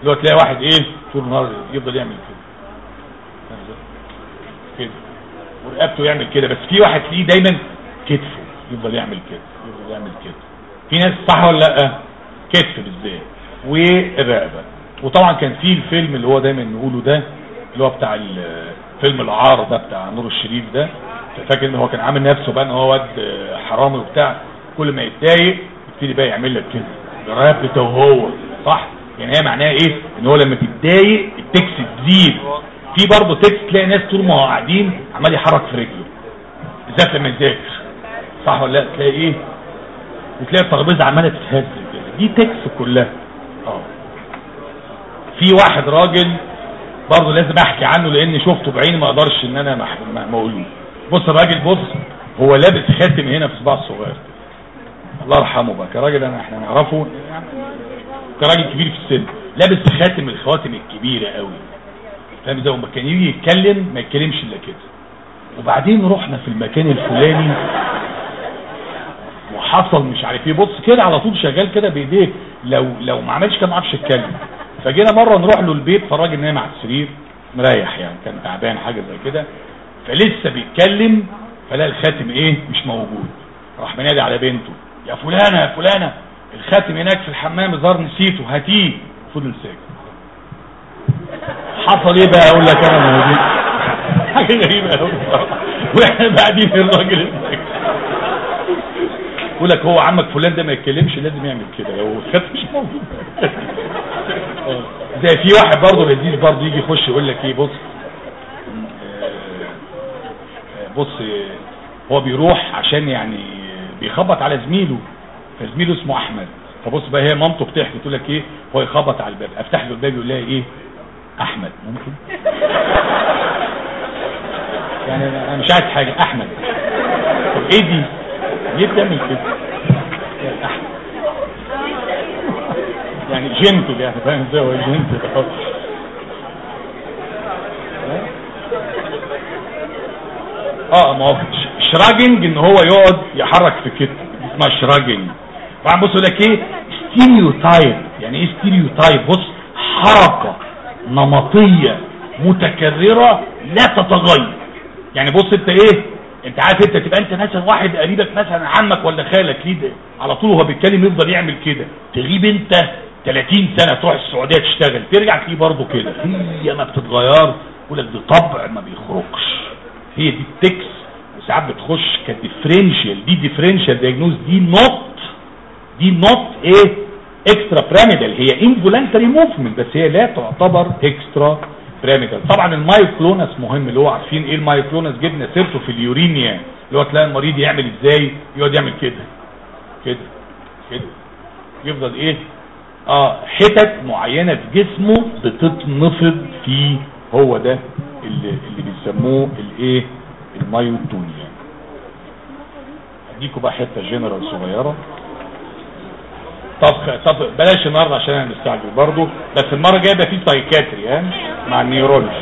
اللي هو تلاقي واحد إيه طول النهار يفضل يعمل كده. ورقبته يعمل كده بس في واحد تلاقيه دايما كتفه يفضل يعمل كده يفضل يعمل كده. في ناس صح ولا لأ؟ كتف بالذات. والرقبة. وطبعا كان في الفيلم اللي هو دايما نقوله ده اللي هو بتاع فيلم العار ده بتاع نور الشريف ده. فاكر إن هو كان عامل نفسه بقى إن هو واد حرامي وبتاع؟ كل ما يتضايق يبتدي بقى يعمل لك كده. رقبته هو صح؟ يعني هي معناها إيه؟ إن هو لما تتضايق التكس تزيد في برضه تكس تلاقي ناس طول ما هو قاعدين عمال يحرك في رجله. بالذات لما يذاكر صح ولا لأ؟ تلاقي إيه؟ وتلاقي الترابيزة عمالة تتهز. دي تكس كلها. آه. في واحد راجل برضه لازم أحكي عنه لأن شفته بعيني ما أقدرش إن أنا ما اقوله بص الراجل بص هو لابس خاتم هنا في صباعه الصغير. الله يرحمه بقى. كراجل أنا إحنا نعرفه. كراجل كبير في السن. لابس خاتم الخواتم الكبيرة قوي. فاهم إزاي وما كان يجي يتكلم ما يتكلمش إلا كده. وبعدين رحنا في المكان الفلاني. وحصل مش عارف إيه. بص كده على طول شغال كده بإيديه. لو لو ما عملش كده ما عرفش يتكلم. فجينا مرة نروح له البيت فالراجل نايم على السرير مريح يعني كان تعبان حاجة زي كده. فلسه بيتكلم فلاقي الخاتم إيه؟ مش موجود. راح منادي على بنته. يا فلانة يا فلانة. الخاتم هناك في الحمام الظاهر نسيته. هاتيه. فضل ساكت. حصل إيه بقى؟ أقول لك أنا موجود حاجة غريبة قوي وإحنا بعدين الراجل. يقول لك هو عمك فلان ده ما يتكلمش لازم يعمل كده. لو الخاتم مش موجود. زي في واحد برضه لذيذ برضه يجي يخش يقول لك إيه بص آه، آه، بص آه، هو بيروح عشان يعني بيخبط على زميله. فزميله اسمه أحمد. فبص بقى هي مامته بتحكي تقول لك إيه هو يخبط على الباب. أفتح له الباب يقول لها إيه أحمد ممكن؟ يعني أنا مش عايز حاجة أحمد. طب إيه دي؟ ليه بتعمل كده؟ احمد يعني gentle يعني فاهم إزاي هو gentle. آه ما هو shrugging إن هو يقعد يحرك في كتفه اسمها shrugging. طبعا بص يقول لك إيه stereotype يعني إيه stereotype بص حركة. نمطية متكررة لا تتغير. يعني بص انت إيه انت عارف انت تبقى انت مثلا واحد قريبك مثلا عمك ولا خالك ليه ده؟ على طول وهو بيتكلم يفضل يعمل كده. تغيب انت 30 سنة تروح السعودية تشتغل ترجع تلاقيه برضه كده. هي ما بتتغير يقول لك طبع ما بيخرجش. هي دي ال tics. وساعات بتخش ك differential. دي differential diagnosis دي not دي not إيه؟ extrapyramidal هي involuntary movement بس هي لا تعتبر extrapyramidal طبعا ال myoclonus مهم اللي هو عارفين إيه ال myoclonus؟ جبنا سيرته في ال uremia اللي هو تلاقي المريض يعمل إزاي؟ يقعد يعمل كده كده كده. يفضل إيه؟ آه حتت معينة في جسمه بتتنفض فيه هو ده اللي, اللي بيسموه الإيه؟ ال myotonia. اديكوا بقى حتة جنرال صغيرة. طب طب بلاش النهارده عشان أنا مستعجل برضو بس المرة الجاية ده في psychiatry ها؟ مع ال neurology